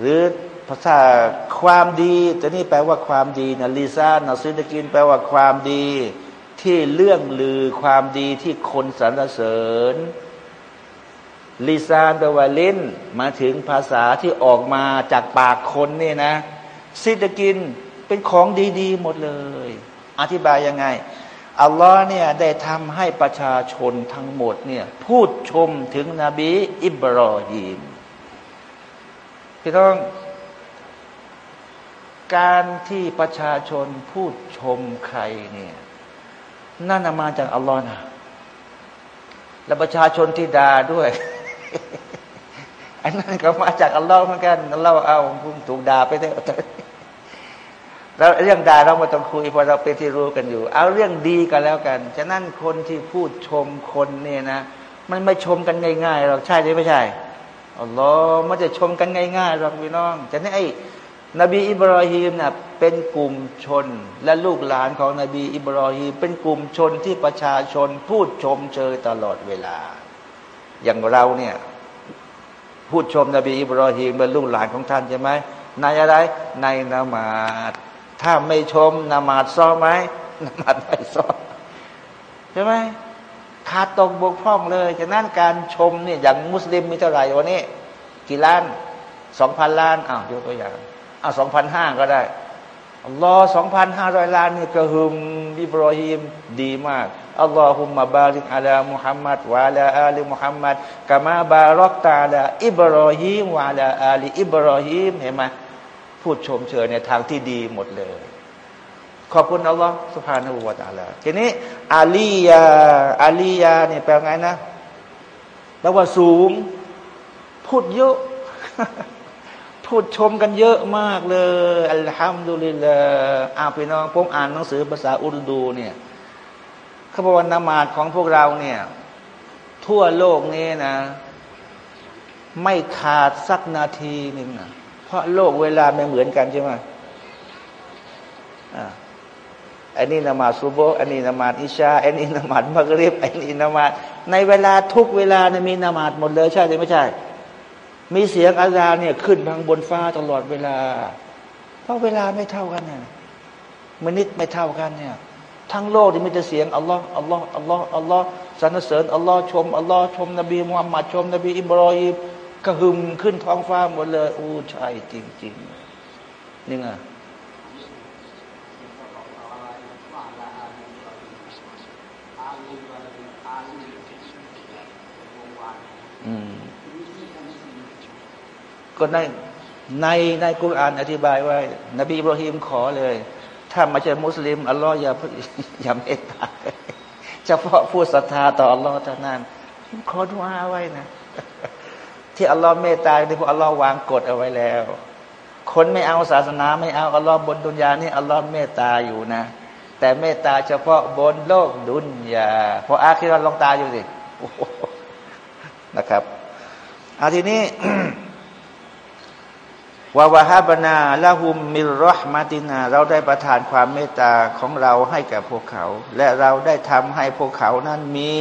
หรือภาษาความดีแต่นี่แปลว่าความดีนะลิซานนะซิดกิน แปลว่าความดี ที่เรื่องลือความดีที่คนสรรเสริญ ลิซานแปลว่าลิ้นมาถึงภาษาที่ออกมาจากปากคนนี่นะซิดกินเป็นของดีๆ หมดเลย อธิบายยังไง อัลลอฮ์เนี่ยได้ทำให้ประชาชนทั้งหมดเนี่ยพูดชมถึงนบีอิบรอฮีมพี่น้องการที่ประชาชนพูดชมใครเนี่ยนั่นมาจากอัลลอฮ์นะและประชาชนที่ด่าด้วย อันนั้นก็มาจากอัลลอฮ์เหมือนกันอัลลอฮ์เอาคุณถูกด่าไปได้แล้วเรื่องด่าเราไม่ต้องคุยเพราะเราเป็นที่รู้กันอยู่ เอาเรื่องดีกันแล้วกัน ฉะนั้นคนที่พูดชมคนเนี่ยนะ มันไม่ชมกันง่ายๆหรอกใช่หรือไม่ใช่อัลลอฮ์ไม่จะชมกันง่ายๆหรอกพี่น้องฉะนั้นไอ้นบีอิบราฮิมเนี่ยเป็นกลุ่มชนและลูกหลานของนบีอิบราฮิมเป็นกลุ่มชนที่ประชาชนพูดชมเชยตลอดเวลา อย่างเราเนี่ย พูดชมนบีอิบราฮิมเป็นลูกหลานของท่านใช่ไหมในอะไร ในนามาดถ้าไม่ชมนามาดซ้อไหมนามาดไม่ซ้อใช่ไหมขาดตกบกพร่องเลยฉะนั้นการชมเนี่ยอย่างมุสลิมมีเท่าไหร่วันนี้ กี่ล้านสองพันล้านอ้าวยกตัวอย่างอ้าวสองพันห้าก็ได้ รอสองพันห้าร้อยล้านนี่กระหึมอิบรอฮิมดีมากอัลลอฮุมะบาริกอัลามุฮัมมัดวะลาอาลีมุฮัมมัดกามาบารอกตาลาอิบรอฮิมวะลาอาลีอิบรอฮิมเห็นไหมพูดชมเชยในทางที่ดีหมดเลย ขอบคุณอัลลอฮ์สุภาณวตาลาทีนี้อาลียาอาลียาเนี่ยแปลไงนะแปลว่าสูง พูดเยอะ พูดชมกันเยอะมากเลยอัลฮัมดุลิลลาห์อาพี่น้องผมอ่านหนังสือภาษาอุรดูเนี่ยขบวนนมาดของพวกเราเนี่ย ทั่วโลกนี้นะ ไม่ขาดสักนาทีหนึ่งนะเพราะโลกเวลาไม่เหมือนกันใช่ไหมอ่าอันนี้นมาซูโบอันนี้นมาอิชาอันนี้นมาดมักริบอันนี้นมาในเวลาทุกเวลาเนี่ยมีนมาดหมดเลยใช่หรือไม่ใช่ มีเสียงอาญาเนี่ยขึ้นทางบนฟ้าตลอดเวลา เพราะเวลาไม่เท่ากันเนี่ยมนิทไม่เท่ากันเนี่ย ทั้งโลกที่มีแต่เสียงอัลลอฮ์อัลลอฮ์อัลลอฮ์อัลลอฮ์สรรเสริญอัลลอฮ์ชมอัลลอฮ์ชมนบีมุฮัมมัดชมนบีอิบรอฮิมกระหึ่มขึ้นท้องฟ้าหมดเลยอู้ใช่จริง ๆ นี่ไง ก็ในในในกุรอานอธิบายไว่านบีอิบราฮิมขอเลย ถ้าไม่ใช่มุสลิมอัลลอฮ์อย่าอย่าเมตตาเฉพาะผู้ศรัทธาต่ออัลลอฮ์เท่านั้นขอดุอาไว้นะ ที่อัลลอฮ์เมตตาที่พวกอัลลอฮ์วางกฎเอาไว้แล้ว คนไม่เอาศาสนาไม่เอาอัลลอฮ์บนดุนยานี่อัลลอฮ์เมตตาอยู่นะ แต่เมตตาเฉพาะบนโลกดุนยาพออาคิรัลองตาอยู่สินะครับอาทีนี้ วาวาฮาบนาละหุมมิรห์มาตินา เราได้ประทานความเมตตาของเราให้แก่พวกเขา และเราได้ทำให้พวกเขานั้นมี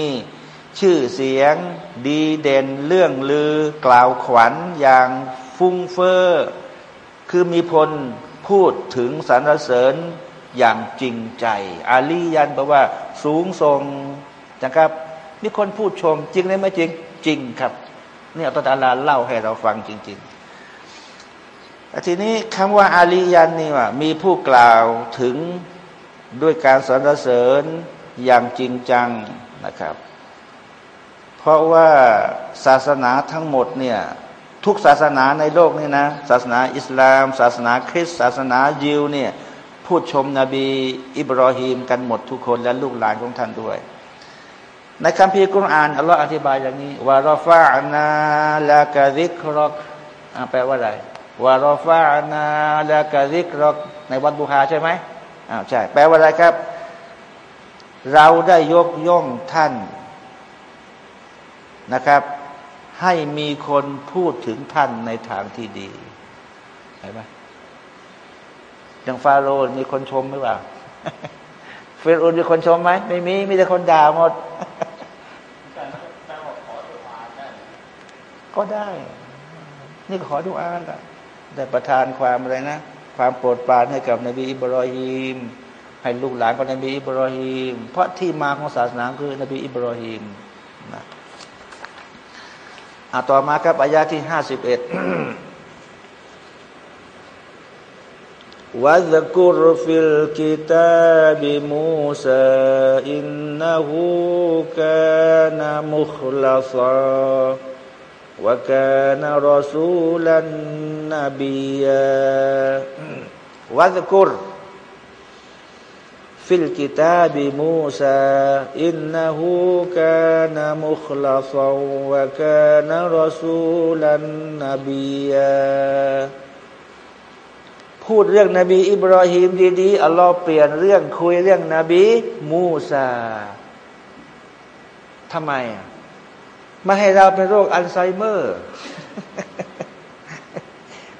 ชื่อเสียงดีเด่นเรื่องลือกล่าวขวัญอย่างฟุ้งเฟอ้อคือมีพลพูดถึงสรรเสริญอย่างจริงใจ อาลียันแปลว่าสูงส่งนะครับมีคนพูดชมจริงหรือไม่จริงจริงครับ เนี่ยตอลาเล่าให้เราฟังจริง ๆ ทีนี้คำว่าอาลียันนี่ว่ามีผู้กล่าวถึงด้วยการสรรเสริญอย่างจริงจังนะครับ เพราะว่าศาสนาทั้งหมดเนี่ยทุกศาสนาในโลกนี่นะศาสนาอิสลาม ศาสนาคริสต์ศาสนายิวเนี่ยพูดชมนบีอิบรอฮีมกันหมดทุกคนและลูกหลานของท่านด้วย ในคัมภีร์กุรอานอัลลอฮ์อธิบายอย่างนี้ วารฟาอานาลากะซิกรอกแปลว่าอะไร วารฟาอานาลากะซิกรอกในวันบูฮาใช่ไหมอ้าวใช่ แปลว่าอะไรครับ เราได้ยกย่องท่านนะครับ ให้มีคนพูดถึงท่านในทางที่ดีเห็นไหมอย่างฟาโรห์มีคนชมหรือเปล่าเฟรอนมีคนชมไหมไม่มีมีแต่คนด่าหมด ก็ได้ นี่ขอดูอาละ ได้ประทานความอะไรนะ ความโปรดปรานให้กับนบีอิบรอฮีมให้ลูกหลานของนบีอิบรอฮีมเพราะที่มาของศาสนาคือนบีอิบรอฮีมนะอาต่อมาครับอายาที่ห้าสิบเอ็ดวัซกุรฟิลกิ الكتاب موسى إنه كان مخلصا وكان رسولا نبيا واذكر في الكتاب موسى إنه كان مخلصا وكان رسولا نبيا พูดเรื่องนบีอิบราฮิมดีๆอัลลอฮ์เปลี่ยนเรื่องคุยเรื่องนบีมูซาทำไมอะ มาให้เราเป็นโรคอัลไซเมอร์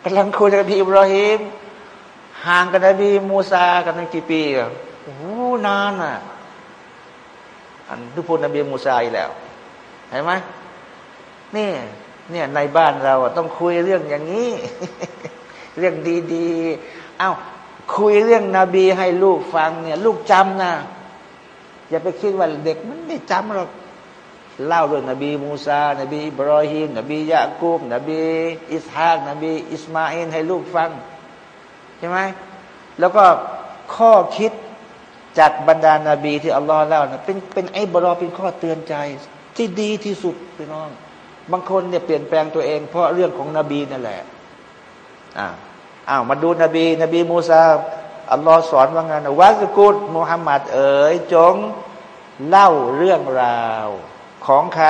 กำลังคุยกับนบีอิบราฮิมห่างกับนบีมูซากันตั้งกี่ปีอะโอ้นานอะ อันทุกคนนบีมูซาอีแล้วเห็นไหมนี่ เนี่ยในบ้านเราต้องคุยเรื่องอย่างนี้ เรื่องดีๆเอา้าคุยเรื่องนบีให้ลูกฟังเนี่ย ลูกจำนะอย่าไปคิดว่าเด็กมันไม่จำหรอก เล่าเรื่องนบีมูซา นบีอิบรอฮิมนบียะกูบนบีอิสฮากนบีอิสมาอินให้ลูกฟัง ใช่ไหมแล้วก็ข้อคิดจากบรรดานาบีที่อัลลอฮ์เล่านะเป็นเป็นไอ้บรอเป็นข้อเตือนใจ ที่ดีที่สุดพี่น้อง บางคนเนี่ยเปลี่ยนแปลงตัวเอง เพราะเรื่องของนบีนั่นแหละอ้าวอ้าวมาดูนบี นบีมูซาอัลลอฮ์สอนว่าไงนะواذكر มุฮัมมัดเอ๋ยจงเล่าเรื่องราว ของใคร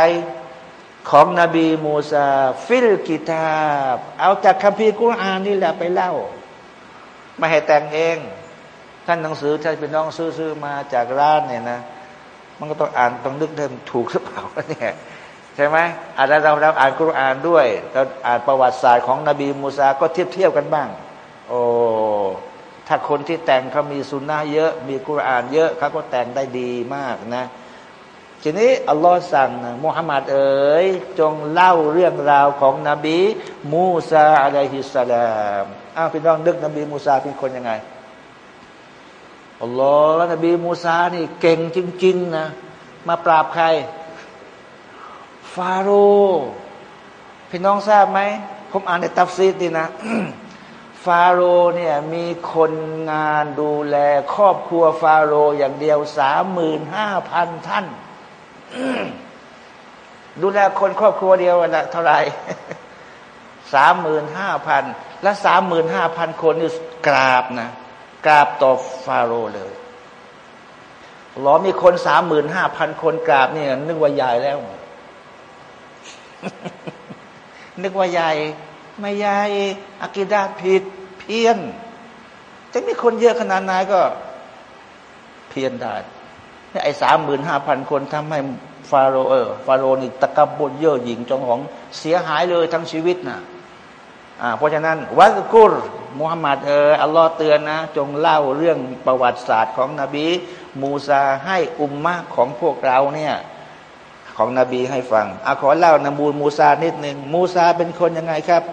ของนบีมูซา في الكتاب เอาจากคัมภีร์กุรอานนี่แหละไปเล่า ไม่ให้แต่งเอง ท่านหนังสือถ้านเป็นน้องซื้อซื้อมาจากร้านเนี่ยนะ มันก็ต้องอ่านต้องนึกเดิมถูกหรือเปล่าเนี่ยใช่ไหมอ่านเราเราอ่านกุรอานด้วยเราอ่านประวัติศาสตร์ของนบีมูซาก็เทียบเทียบกันบ้าง โอ้ถ้าคนที่แต่งเขามีสุนนะเยอะ มีกุรอานเยอะเขาก็แต่งได้ดีมากนะ ทีนี้อัลลอฮ์สั่งมุฮัมมัดเอ๋ยจงเล่าเรื่องราวของนบีมูซาอะลัยฮิสสลามอ้าวพี่น้องนึกนบีมูซาเป็นคนยังไงอัลลอฮ์และนบีมูซานี่เก่งจริง ๆ นะ มาปราบใคร ฟาโรพี่น้องทราบไหม ผมอ่านในตัฟซีดนี่นะ ฟาโรเนี่ยมีคนงานดูแล ครอบครัวฟาโรอย่างเดียวสามหมื่นห้าพันท่าน ดูแลคนครอบครัวเดียวละเท่าไหร่สามหมื่นห้าพันและสามหมื่นห้าพันคนนี่กราบนะกราบต่อฟาโรห์เลยหรอมีคนสามหมื่นห้าพันคนกราบเนี่ยนึกว่าใหญ่แล้ว นึกว่าใหญ่ ไม่ใหญ่อากิดาผิด เพี้ยนจะมีคนเยอะขนาดไหนก็ เพี้ยนได้ ไอ้สามหมื่นห้าพันคนทำให้ฟาโรเออฟาโรนี่ตะกบบนเย่อหญิงจองของเสียหายเลยทั้งชีวิตนะ่ะเพราะฉะนั้นวัสกุรมุฮัมมัดเอออัลลอฮ์เตือนนะ จงเล่าเรื่องประวัติศาสตร์ของนบีมูซาให้อุมมะของพวกเราเนี่ยของนบีให้ฟังอาขอเล่านบูมูซานิดหนึ่งมูซาเป็นคนยังไงครับ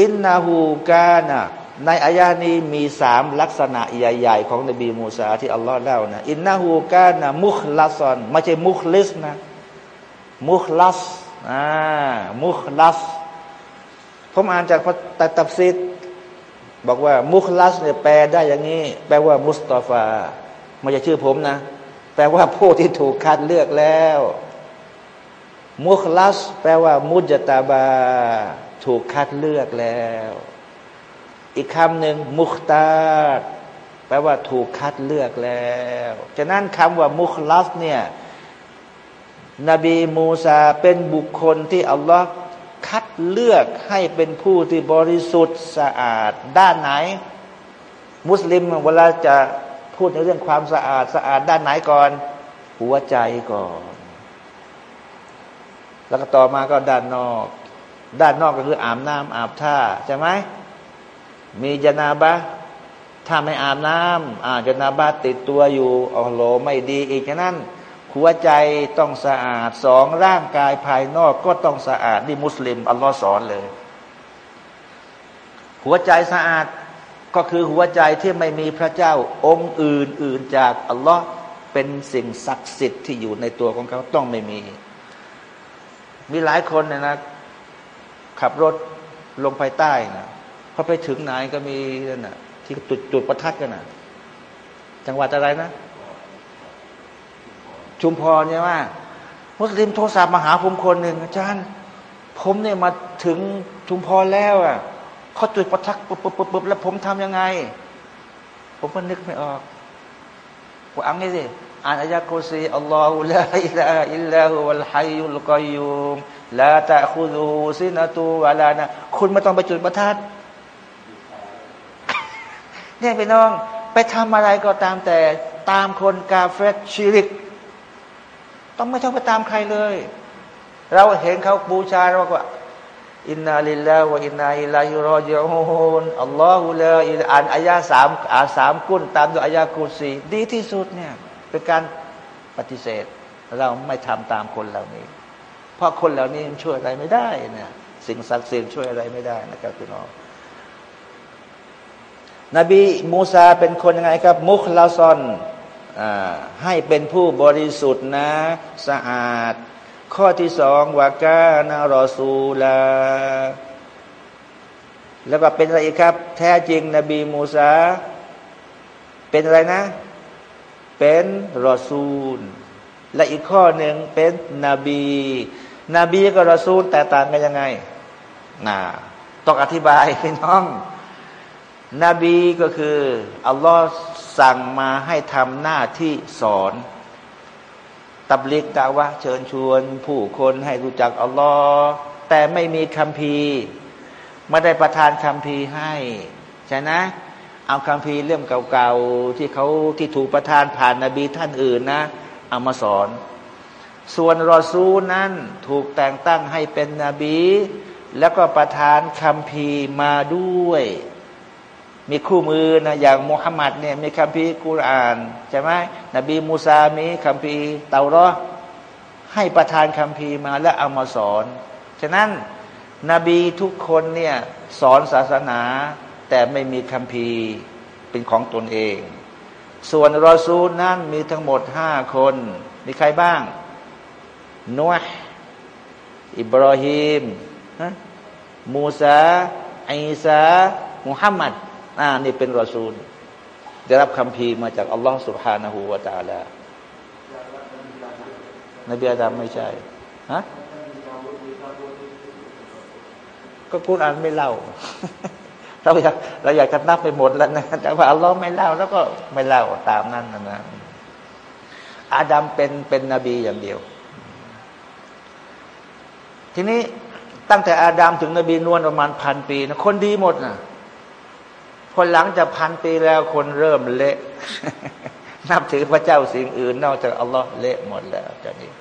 อินนาหูกานะ ในอายานี้มีสามลักษณะใหญ่ ๆ ของนบีมูซาที่อัลลอฮ์เล่านะอินนาหูกานะมุคลาซอนไม่ใช่มุคลิสนะมุคลัสอ่ามุคลัสผมอ่านจากตัตับซิดบอกว่ามุคลัสเนี่ยแปลได้อย่างนี้ แปลว่ามุสตาฟาไม่ใช่ชื่อผมนะ แปลว่าผู้ที่ถูกคัดเลือกแล้ว มุคลัส แปลว่ามุจตาบา ถูกคัดเลือกแล้ว อีกคำหนึ่งมุคตาแปลว่าถูกคัดเลือกแล้วฉะนั้นคำว่ามุคลัสเนี่ยนบีมูซาเป็นบุคคลที่อัลลอฮ์คัดเลือกให้เป็นผู้ที่บริสุทธิ์สะอาด ด้านไหน มุสลิมเวลาจะพูดในเรื่องความสะอาดสะอาดด้านไหนก่อน หัวใจก่อน แล้วก็ต่อมาก็ด้านนอก ด้านนอกก็คืออาบน้ำอาบท่าใช่ไหม มีจนาบะถ้าไม่อาบน้ำอาจนาบะติดตัวอยู่อ๋อโหไม่ดีอีกฉะนั้น หัวใจต้องสะอาดสองร่างกายภายนอกก็ต้องสะอาดนี่มุสลิมอัลลอฮ์สอนเลย หัวใจสะอาดก็คือหัวใจที่ไม่มีพระเจ้าองค์อื่นอื่นจากอัลลอฮ์เป็นสิ่งศักดิ์สิทธิ์ที่อยู่ในตัวของเขาต้องไม่มี มีหลายคนเนี่ยนะขับรถลงไปใต้นะ พอไปถึงไหนก็มีนั่นนะที่จุดจุดประทัดกันน่ะ จังหวัดอะไรนะ ชุมพรใช่ไหมมุสลิมโทรศัพท์มาหาผมคนหนึ่งอาจารย์ ผมเนี่ยมาถึงชุมพรแล้วอะเขาจุดประทักปุ๊บปุ๊บปุ๊บแล้วผมทำยังไง ผมก็นึกไม่ออกว่าอังไงสิอ่านอายะกุซีอัลลอฮฺลาอิลาอิลลาฮุวะลฮัยยุลกอยุมลาตะคุดูซินาตูวะลานะคุณไม่ต้องไปจุดประทัด เนี่ยพี่น้องไปทำอะไรก็ตามแต่ตามคนกาเฟตชิริก ต้องไม่ต้องไปตามใครเลย เราเห็นเขาบูชาเราก็อินนาลิลลาฮฺวะอินนาอิลัยุรอจิอูนอัลลอฮฺลาอิลอ่านอายาสามอ่านสามกุนตามด้วยอายากุสีดีที่สุดเนี่ยเป็นการปฏิเสธ เราไม่ทำตามคนเหล่านี้ เพราะคนเหล่านี้ช่วยอะไรไม่ได้เนี่ยสิ่งศักดิ์สิทธิ์ช่วยอะไรไม่ได้นะครับพี่น้อง นบีมูซาเป็นคนยังไงครับ มุคลาซอนให้เป็นผู้บริสุทธิ์นะสะอาด ข้อที่สองวากานารอซูลา แล้วก็เป็นอะไรครับ แท้จริงนบีมูซา เป็นอะไรนะ เป็นรอซูล และอีกข้อหนึ่งเป็นนบี นบีกับรอซูลแต่ต่างกันยังไงน่าต้องอธิบายพี่น้อง นบีก็คืออัลลอฮ์สั่งมาให้ทำหน้าที่สอนตับลิกดาวะเชิญชวน ผู้คนให้รู้จักอัลลอฮ์แต่ไม่มีคำพีไม่ได้ประทานคำพีให้ใช่นะเอาคำพีเล่มเก่าๆที่เขาที่ถูกประทานผ่านนาบีท่านอื่นนะ เอามาสอน ส่วนรอซูนั้นถูกแต่งตั้งให้เป็นนบี แล้วก็ประทานคำพีมาด้วย มีคู่มือนะอย่างมุฮัมมัดเนี่ยมีคัมภีร์กุรานใช่ไหมนบีมูซามีคัมภีร์เตารอให้ประทานคัมภีร์มาและเอามาสอน ฉะนั้นนบีทุกคนเนี่ยสอนศาสนา แต่ไม่มีคัมภีร์เป็นของตนเอง ส่วนรอซูลนั้นมีทั้งหมดห้าคน มีใครบ้างนัวอิบราฮิมมูซาอิสามุฮัมมัด อ่านี่เป็นรอซูล ได้รับคำพีมาจากอัลลอฮ์สุบฮานะหูวาตาลานบีอาดามไม่ใช่ฮะก็คุณอ่านไม่เล่า เราอยากเราอยากจะนับไปหมดแล้วนะแต่ว่าอัลลอฮ์ไม่เล่า แล้วก็ไม่เล่าตามนั้นนะนะอาดัมเป็นเป็นนบีอย่างเดียว ทีนี้ตั้งแต่อาดัมถึงนบีนวลประมาณพันปีนะคนดีหมดน่ะ คนหลังจากพันปีแล้วคนเริ่มเละนับถือพระเจ้าสิ่งอื่น นอกจากอัลลอฮ์เละหมดแล้วจานนี้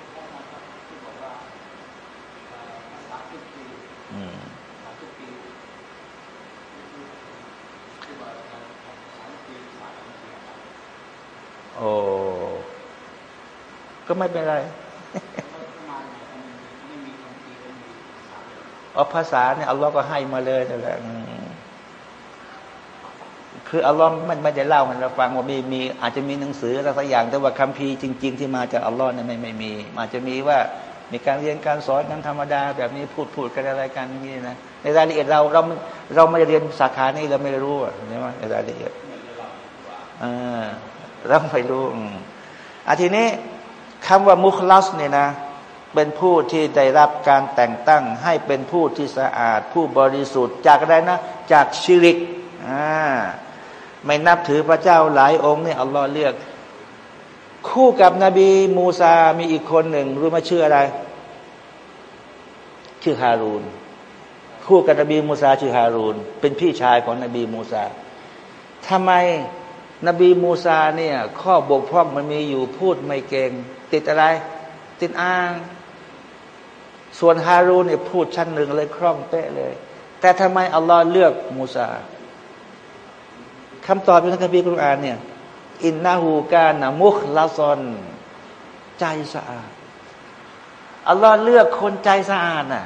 โอ้ก็ไม่เป็นไรอ๋อภาษาเนี่ยอัลลอฮ์ก็ให้มาเลยนั่นแหละ คืออัลลอฮ์มันไม่ได้เล่าให้เราฟังว่ามีมีอาจจะมีหนังสืออะไรสักอย่าง แต่ว่าคัมภีร์จริง ๆ ที่มาจากอัลลอฮ์เนี่ยไม่ไม่มี อาจจะมีว่ามีการเรียนการสอนกันธรรมดา แบบนี้พูดพูดกันอะไรกันนี่นะในรายละเอียดเราเราเราไม่ได้เรียนสาขานี้เราไม่รู้ใช่ไหมในรายละเอียดเราไม่รู้อาทีนี้คำว่ามุคลัสเนี่ยนะเป็นผู้ที่ได้รับการแต่งตั้งให้เป็นผู้ที่สะอาด ผู้บริสุทธิ์จากอะไรนะ จากชิริกอ่า ไม่นับถือพระเจ้าหลายองค์เนี่ยอัลลอฮ์เลือก คู่กับนบีมูซา มีอีกคนหนึ่ง รู้มาชื่ออะไร ชื่อฮารูนคู่กับนบีมูซาชื่อฮารูนเป็นพี่ชายของนบีมูซาทำไมนบีมูซาเนี่ย ข้อบกพร่องมันมีอยู่พูดไม่เก่ง ติดอะไร ติดอ้าง ส่วนฮารูนเนี่ยพูดชั้นหนึ่งเลยคล่องเป๊ะเลย แต่ทำไมอัลลอฮ์เลือกมูซา คำตอบในคัมภีร์คุรอานเนี่ยอินนาหูกานะมุคลาซอน ใจสะอาดอัลลอฮ์เลือกคนใจสะอาดน่ะ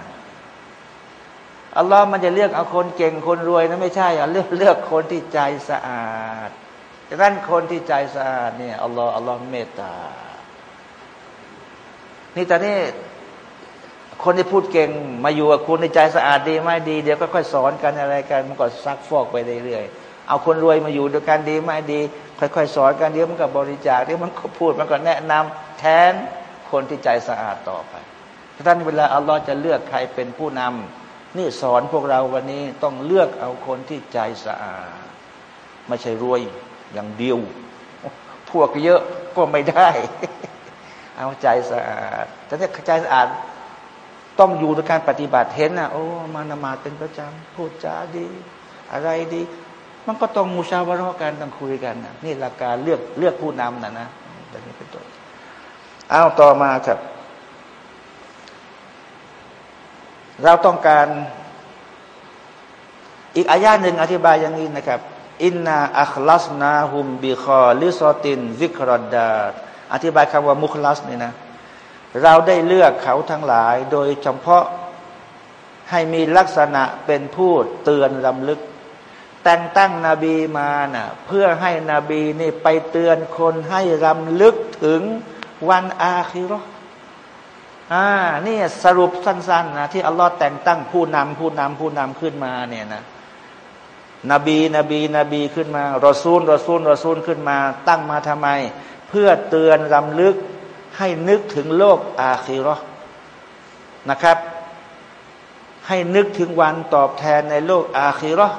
อัลลอฮ์มันจะเลือกเอาคนเก่งคนรวยนะไม่ใช่อะเลือกเลือกคนที่ใจสะอาดดังนั้นคนที่ใจสะอาดเนี่ยอัลลอฮ์อัลลอฮ์เมตตา นี่แต่นี่คนที่พูดเก่งมาอยู่กับคุณในใจสะอาดดีไม่ดี เดี๋ยวก็ค่อยสอนกันอะไรกันมันก็ซักฟอกไปเรื่อยๆ เอาคนรวยมาอยู่ด้วยกันดีไม่ดี ค่อยๆสอนกันเดี๋ยวมันก็บริจาคเดี๋ยวมันก็พูดมันก็แนะนำแทนคนที่ใจสะอาดต่อไปท่านเวลาอัลลอฮ์จะเลือกใครเป็นผู้นำนี่สอนพวกเราวันนี้ต้องเลือกเอาคนที่ใจสะอาดไม่ใช่รวยอย่างเดียว พวกเยอะก็ไม่ได้ เอาใจสะอาดแต่ถ้าใจสะอาดต้องอยู่ในการปฏิบัติเห็นนะโอ้มานมาเป็นประจำพูดจาดี อะไรดี มันก็ต้องมูชาวรอกันต้องคุยกันนะนี่หลักการเลือกเลือกผู้นำนะนะแบบนี้เป็นต้นเอาต่อมาครับ เราต้องการ อีกอายาหนึ่งอธิบายอย่างนี้นะครับإنا أخلصناهم بخالصة ذكرى الدار อธิบายคำว่า مخلص นี่นะ เราได้เลือกเขาทั้งหลาย โดยเฉพาะให้มีลักษณะเป็นผู้เตือนรำลึก แต่งตั้งนบีมานะ่ะเพื่อให้นบีนี่ไปเตือนคนให้รำลึกถึงวันอาคิรออ่านี่สรุปสั้นๆนะที่อัลลอฮ์แต่งตั้งผู้นำผู้นำผู้นำขึ้นมาเนี่ยนะนบีนบีนบีขึ้นมารอซูลรอซูลรอซูลขึ้นมา ตั้งมาทำไม เพื่อเตือนรำลึกให้นึกถึงโลกอาคิรอนะครับ ให้นึกถึงวันตอบแทนในโลกอาคิรอ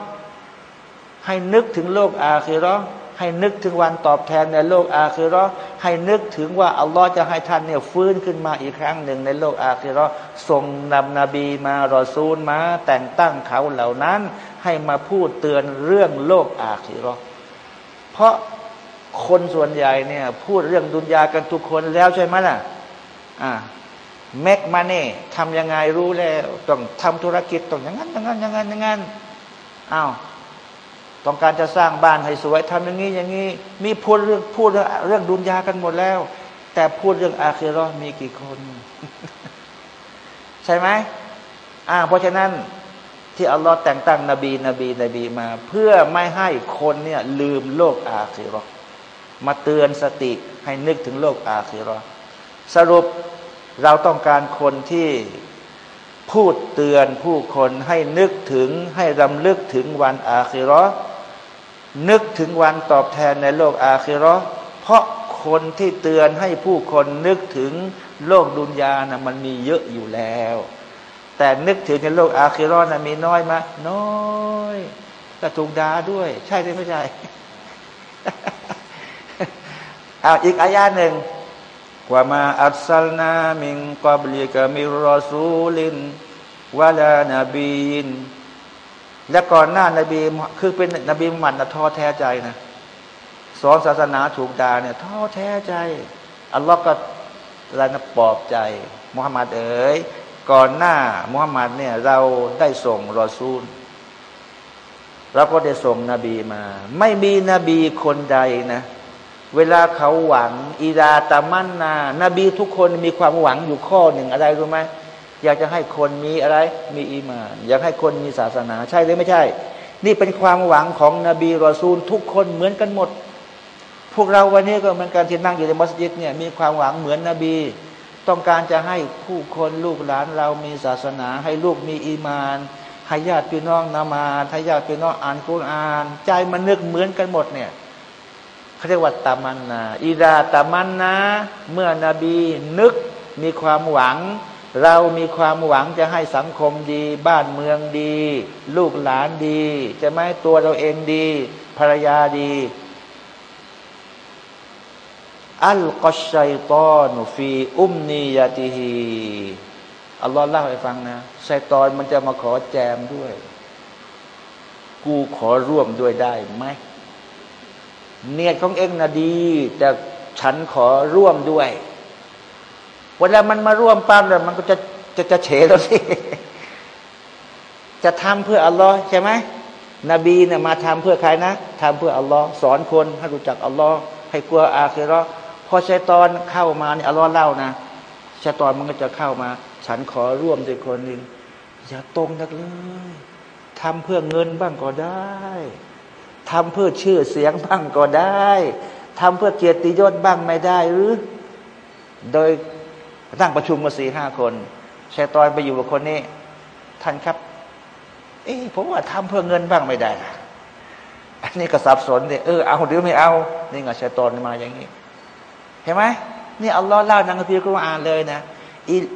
ให้นึกถึงโลกอาคิรอให้นึกถึงวันตอบแทนในโลกอาคิรอให้นึกถึงว่าอัลลอฮ์จะให้ท่านเนี่ยฟื้นขึ้นมาอีกครั้งหนึ่งในโลกอาคิรอส่งนำนบีมารอซูลมา แต่งตั้งเขาเหล่านั้น ให้มาพูดเตือนเรื่องโลกอาคิรอเพราะคนส่วนใหญ่เนี่ยพูดเรื่องดุนยากันทุกคนแล้วใช่ไหมล่ะอ่าเมกมาเน่ทำยังไงรู้แล้ว ต้องทำธุรกิจต้องอย่างนั้นอย่างนั้นอย่างนั้นอย่างนั้นอ้าว ต้องการจะสร้างบ้านให้สวยทำอย่างนี้อย่างนี้ มีพูดเรื่องพูดเรื่องดุนยากันหมดแล้ว แต่พูดเรื่องอาคิรอมีกี่คน ใช่ไหมอ่า เพราะฉะนั้นที่อัลลอฮ์แต่งตั้งนบี นบี นบีมา เพื่อไม่ให้คนเนี่ยลืมโลกอาคิรอมาเตือนสติให้นึกถึงโลกอาคิรอสรุปเราต้องการคนที่พูดเตือนผู้คนให้นึกถึงให้รำลึกถึงวันอาคิรอ นึกถึงวันตอบแทนในโลกอาคิรอเพราะคนที่เตือนให้ผู้คนนึกถึงโลกดุนยานะมันมีเยอะอยู่แล้ว แต่นึกถึงในโลกอาคิรอนะมีน้อยมาน้อยก็ถูกด่าด้วย ใช่ไหมไม่ใช่เอาอีกอายาหนึ่งว่ามาอัลซัลนามิงกับลิกามิรอซูลินวะลานบีน และก่อนหน้านบีคือเป็นนบีมุฮัมมัดนะท้อแท้ใจนะสอนศาสนาถูกด่าเนี่ยท้อแท้ใจ อัลลอฮ์ก็อะไรนะปลอบใจมุฮัมมัดเอ๋ยก่อนหน้ามุฮัมมัดเนี่ยเราได้ส่งรอซูลเราก็ได้ส่งนบีมา ไม่มีนบีคนใดนะ เวลาเขาหวังอีดาตามันนา นบีทุกคนมีความหวังอยู่ข้อหนึ่งอะไรรู้ไหม อยากจะให้คนมีอะไร มีอีมาน อยากให้คนมีศาสนา ใช่หรือไม่ใช่ นี่เป็นความหวังของนบีรอซูลทุกคนเหมือนกันหมด พวกเราวันนี้ก็เหมือนกันที่นั่งอยู่ในมัสยิดเนี่ยมีความหวังเหมือนนบี ต้องการจะให้ผู้คนลูกหลานเรามีศาสนา ให้ลูกมีอีมานให้ญาติพี่น้องนามาให้ญาติพี่น้องอ่านกุราน ใจมันนึกเหมือนกันหมดเนี่ยเขาเรียกว่าตามันนาอีดาตามันนาเมื่อนบีนึกมีความหวัง เรามีความหวังจะให้สังคมดี บ้านเมืองดี ลูกหลานดีจะไม่ตัวเราเองดี ภรรยาดี อัลกอชัยตอนฟีอุมนียาติฮีอัลลอฮ์เล่าให้ฟังนะชัยตอนมันจะมาขอแจมด้วย กูขอร่วมด้วยได้ไหมเนียดของเองนะดี แต่ฉันขอร่วมด้วย เวลามันมาร่วมปั้มแล้วมันก็จะจะจะเฉแล้วสิจะทำเพื่ออัลลอฮ์ใช่ไหมนบีเนี่ยมาทำเพื่อใครนะทำเพื่ออัลลอฮ์สอนคนให้รู้จักอัลลอฮ์ให้กลัวอาคิรอพอชัยตอนเข้ามาเนี่ยอัลลอฮ์เล่านะชัยตอนมันก็จะเข้ามา ฉันขอร่วมด้วยคนหนึ่งอย่าตรงนักเลยทำเพื่อเงินบ้างก็ได้ทำเพื่อชื่อเสียงบ้างก็ได้ทำเพื่อเกียรติยศบ้างไม่ได้หรือ โดย ตั้งประชุมมาสี่ห้าคนชัยตอนไปอยู่กับคนนี้ ท่านครับ เอ้ผมว่าทำเพื่อเงินบ้างไม่ได้อันนี้ก็สับสนเลยเออเอาหรือไม่เอา นี่ไงชัยตอนมาอย่างนี้ เห็นไหมนี่อัลลอฮ์เล่าในคัมภีร์กุรอานเลยนะ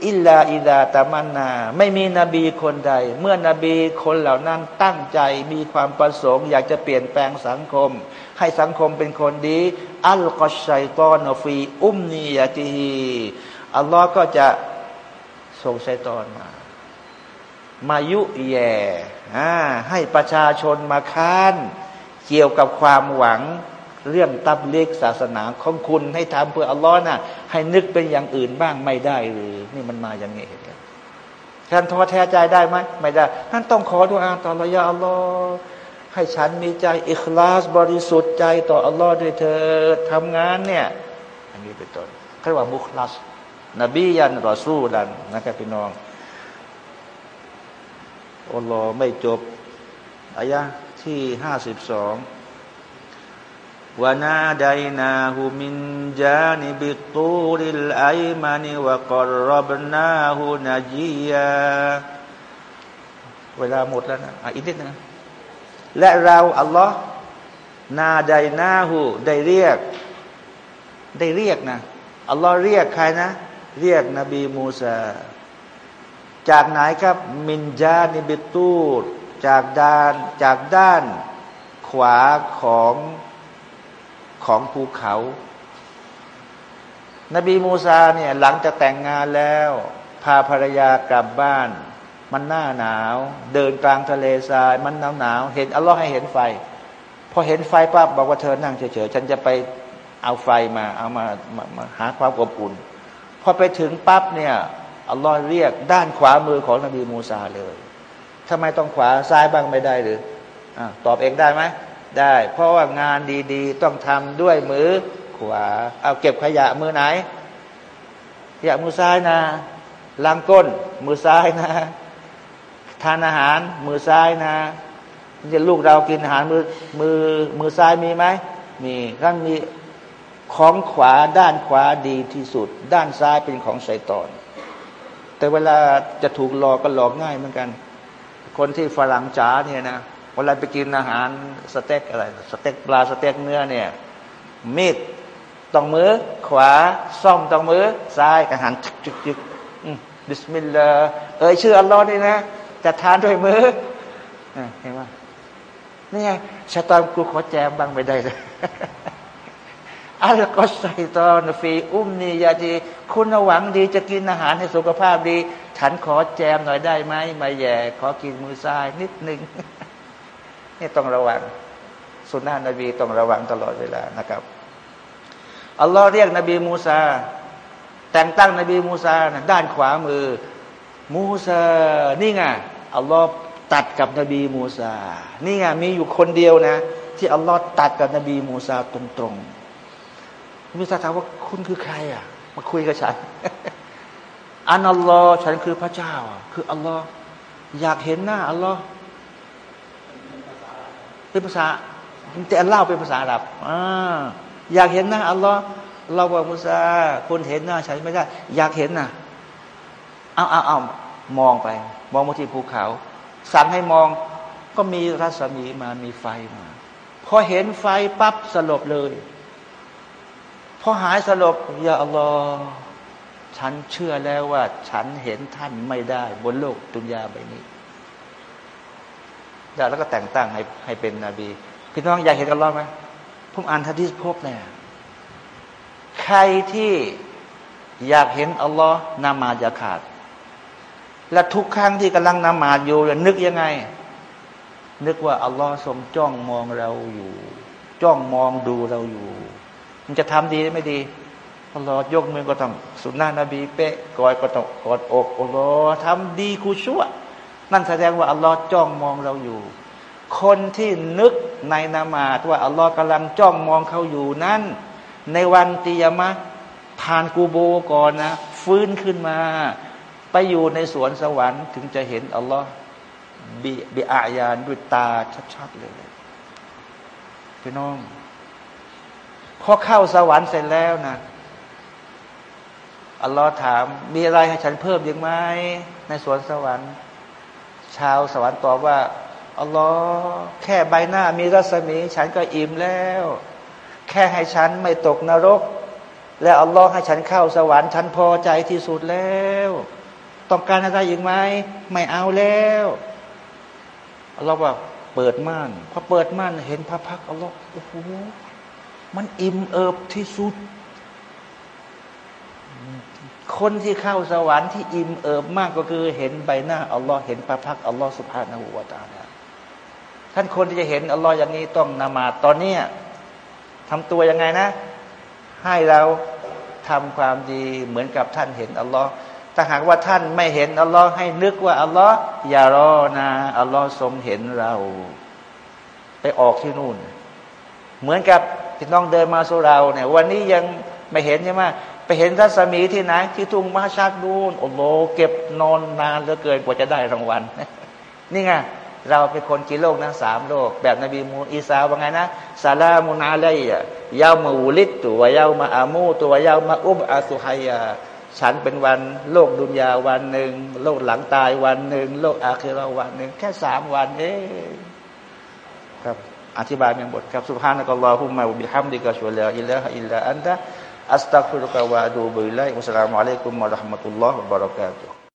อิลลาอิลาตามันนา ไม่มีนบีคนใด เมื่อนบีคนเหล่านั้นตั้งใจมีความประสงค์ อยากจะเปลี่ยนแปลงสังคม ให้สังคมเป็นคนดี อัลกอชัยตอนฟี อุมนียาตี อัลลอฮ์ก็จะส่งชัยตอนมา มายุแย่ให้ประชาชนมาค้านเกี่ยวกับความหวังเรื่องตับเล็กศาสนาของคุณให้ทำเพื่ออัลลอฮ์นะให้นึกเป็นอย่างอื่นบ้างไม่ได้หรือ นี่มันมาอย่างนี้เห็นไหมท่านท้อแท้ใจได้ไหมไม่ได้ท่านต้องขอดุอาต่อรอยาอัลลอฮ์ให้ฉันมีใจอิคลาสบริสุทธิ์ใจต่ออัลลอฮ์ด้วยเธอทำงานเนี่ย อันนี้เป็นต้นเรียกว่ามุคลัส นบียันรอสู้ดันนะครับพี่น้องอัลลอฮ์ไม่จบอายะที่ห้าสิบสองวนาดายนาหูมินจานิบิตูริลไอมานิวกรรบนาหูนาจียาเวลาหมดแล้วนะอะอีกนิดนึงและเราอัลลอฮ์นาไดนาหูได้เรียก ได้เรียกนะอัลลอฮ์เรียกใครนะ เรียกนบีมูซาจากไหนครับมินจานิบิตูดจากด้านจากด้านขวาของของภูเขา นบีมูซาเนี่ยหลังจากแต่งงานแล้ว พาภรรยากลับบ้าน มันหน้าหนาว เดินกลางทะเลทราย มันหนาวหนาวเห็นอัลลอฮ์ให้เห็นไฟ พอเห็นไฟปั๊บบอกว่าเธอนั่งเฉยๆฉันจะไปเอาไฟมา เอามามามาหาความอบอุ่น พอไปถึงปั๊บเนี่ยอัลลอฮ์เรียกด้านขวามือของนบีมูซาเลยทำไมต้องขวาซ้ายบ้างไม่ได้หรืออตอบเองได้ไหมได้ เพราะว่างานดีๆ ต้องทำด้วยมือขวา เอาเก็บขยะมือไหนขยะมือซ้ายนะล้างก้น มือซ้ายนะ ทานอาหารมือซ้ายนะจะลูกเรากินอาหารมือมือมือซ้ายมีไหมมีท่านมี ของขวาด้านขวาดีที่สุด ด้านซ้ายเป็นของไซตอน แต่เวลาจะถูกหลอกก็หลอกง่ายเหมือนกัน คนที่ฝรั่งจ๋าเนี่ยนะเวลาไปกินอาหารสเต็กอะไรสเต็กปลาสเต็กเนื้อเนี่ยมีดต้องมือขวาซ่อมต้องมือซ้ายอาหารจึกจึกจึกบิสมิลลาห์เอ่ยชื่ออัลลอฮ์นี่นะจะทานด้วยมือเห็นไหมนี่ไงชะตอนกูขอแจมบ้างไม่ได้เลย อัลกอไซตอนฟีอุ้มนียาดีคุณหวังดีจะกินอาหารให้สุขภาพดี ฉันขอแจมหน่อยได้ไหมมาแย่ขอกินมือซ้ายนิดหนึ่งนี่ต้องระวังสุนนะนบีต้องระวังตลอดเวลานะครับอัลลอฮ์เรียกนบีมูซา แต่งตั้งนบีมูซานะด้านขวามือ มูซา นี่ไงอัลลอฮ์ตัดกับนบีมูซา นี่ไงมีอยู่คนเดียวนะ ที่อัลลอฮ์ตัดกับนบีมูซาตรง มุสาถามว่าคุณคือใครอะ มาคุยกับฉันอันอัลลอฮ์ฉันคือพระเจ้า คืออัลลอฮ์อยากเห็นหน้าอัลลอฮ์เป็นภาษาแต่เล่าเป็นภาษาอาหรับอ่าอยากเห็นหน้าอัลลอฮ์เราบอกมุสาคนเห็นหน้าฉันไม่ได้ อยากเห็นน่ะเอาเอาเอามองไป มองมาที่ภูเขา สั่งให้มองก็มีรัศมีมามีไฟมา พอเห็นไฟปั๊บสลบเลย พอหายสลบอย่าอัลลอฮ์ฉันเชื่อแล้วว่า ฉันเห็นท่านไม่ได้ บนโลกดุนยาใบนี้แล้วก็แต่งตั้งให้ให้เป็นนบีพี่น้องอยากเห็นอัลลอฮ์ไหมผมอ่านทัดีษพบเนี่ยใครที่อยากเห็นอัลลอฮ์นามาจะขาด และทุกครั้งที่กำลังนามาอยู่นึกยังไง นึกว่าอัลลอฮ์ทรงจ้องมองเราอยู่ จ้องมองดูเราอยู่ มันจะทำดีไม่ดีอัลลอฮ์ยกมือก็ต้องสุนนะนบีเป๊ะกอยก็ต้องกอดอกอัลลอฮ์ทำดีกูชั่ว นั่นแสดงว่าอัลลอฮ์จ้องมองเราอยู่ คนที่นึกในนามาว่าอัลลอฮ์กำลังจ้องมองเขาอยู่นั้นในวันตียมะผ่านกูโบก่อนนะ ฟื้นขึ้นมา ไปอยู่ในสวนสวรรค์ถึงจะเห็นอัลลอฮ์บิบิอายานด้วยตาชัดๆเลยพี่น้อง พอเข้าสวรรค์เสร็จแล้วนะอัลลอฮ์ถาม มีอะไรให้ฉันเพิ่มยังไหมในสวนสวรรค์ ชาวสวรรค์ตอบว่าอัลลอฮ์แค่ใบหน้ามีรัศมี ฉันก็อิ่มแล้ว แค่ให้ฉันไม่ตกนรก และอัลลอฮ์ให้ฉันเข้าสวรรค์ ฉันพอใจที่สุดแล้ว ต้องการอะไรอีกไหมไม่เอาแล้วอัลลอฮ์ว่าเปิดม่านพอเปิดม่านเห็นพระพักอัลลอฮ์โอ้โห มันอิ่มเอิบที่สุด คนที่เข้าสวรรค์ที่อิ่มเอิบมากก็คือเห็นใบหน้าอัลลอฮ์เห็นพระพักอัลลอฮ์สุภาณหูวาตาลท่านคนที่จะเห็นอัลลอฮ์อย่างนี้ต้องนามาตอนเนี้ทำตัวยังไงนะ ให้เราทำความดีเหมือนกับท่านเห็นอัลลอฮ์ถ้าหากว่าท่านไม่เห็นอัลลอฮ์ให้นึกว่าอัลลอฮ์อย่ารอนะอัลลอฮ์ทรงเห็นเรา ไปออกที่นู่น เหมือนกับ ที่น้องเดินมาสู่เราเนี่ย วันนี้ยังไม่เห็นใช่ไหมไปเห็นรัศมีที่ไหนที่ทุ่งมาชักดูนโอ้โหเก็บนอนนานเหลือเกินกว่าจะได้รางวัลนี่ไงเราเป็นคนกี่โลกนะสามโลก แบบนบีมูอีสาว่าไงนะالسلام علي يوم ولدت ويوم أموت ويوم أبعث حيا ฉันเป็นวันโลกดุนยาวันหนึ่งโลกหลังตายวันหนึ่งโลกอาคิราวันหนึ่งแค่สามวันเอง อธิบายเป็นบทครับسبحانك اللهم وبحمدك أشهد أن لا إله إلا أنت أستغفرك وأتوب إليك والسلام عليكم ورحمة الله وبركاته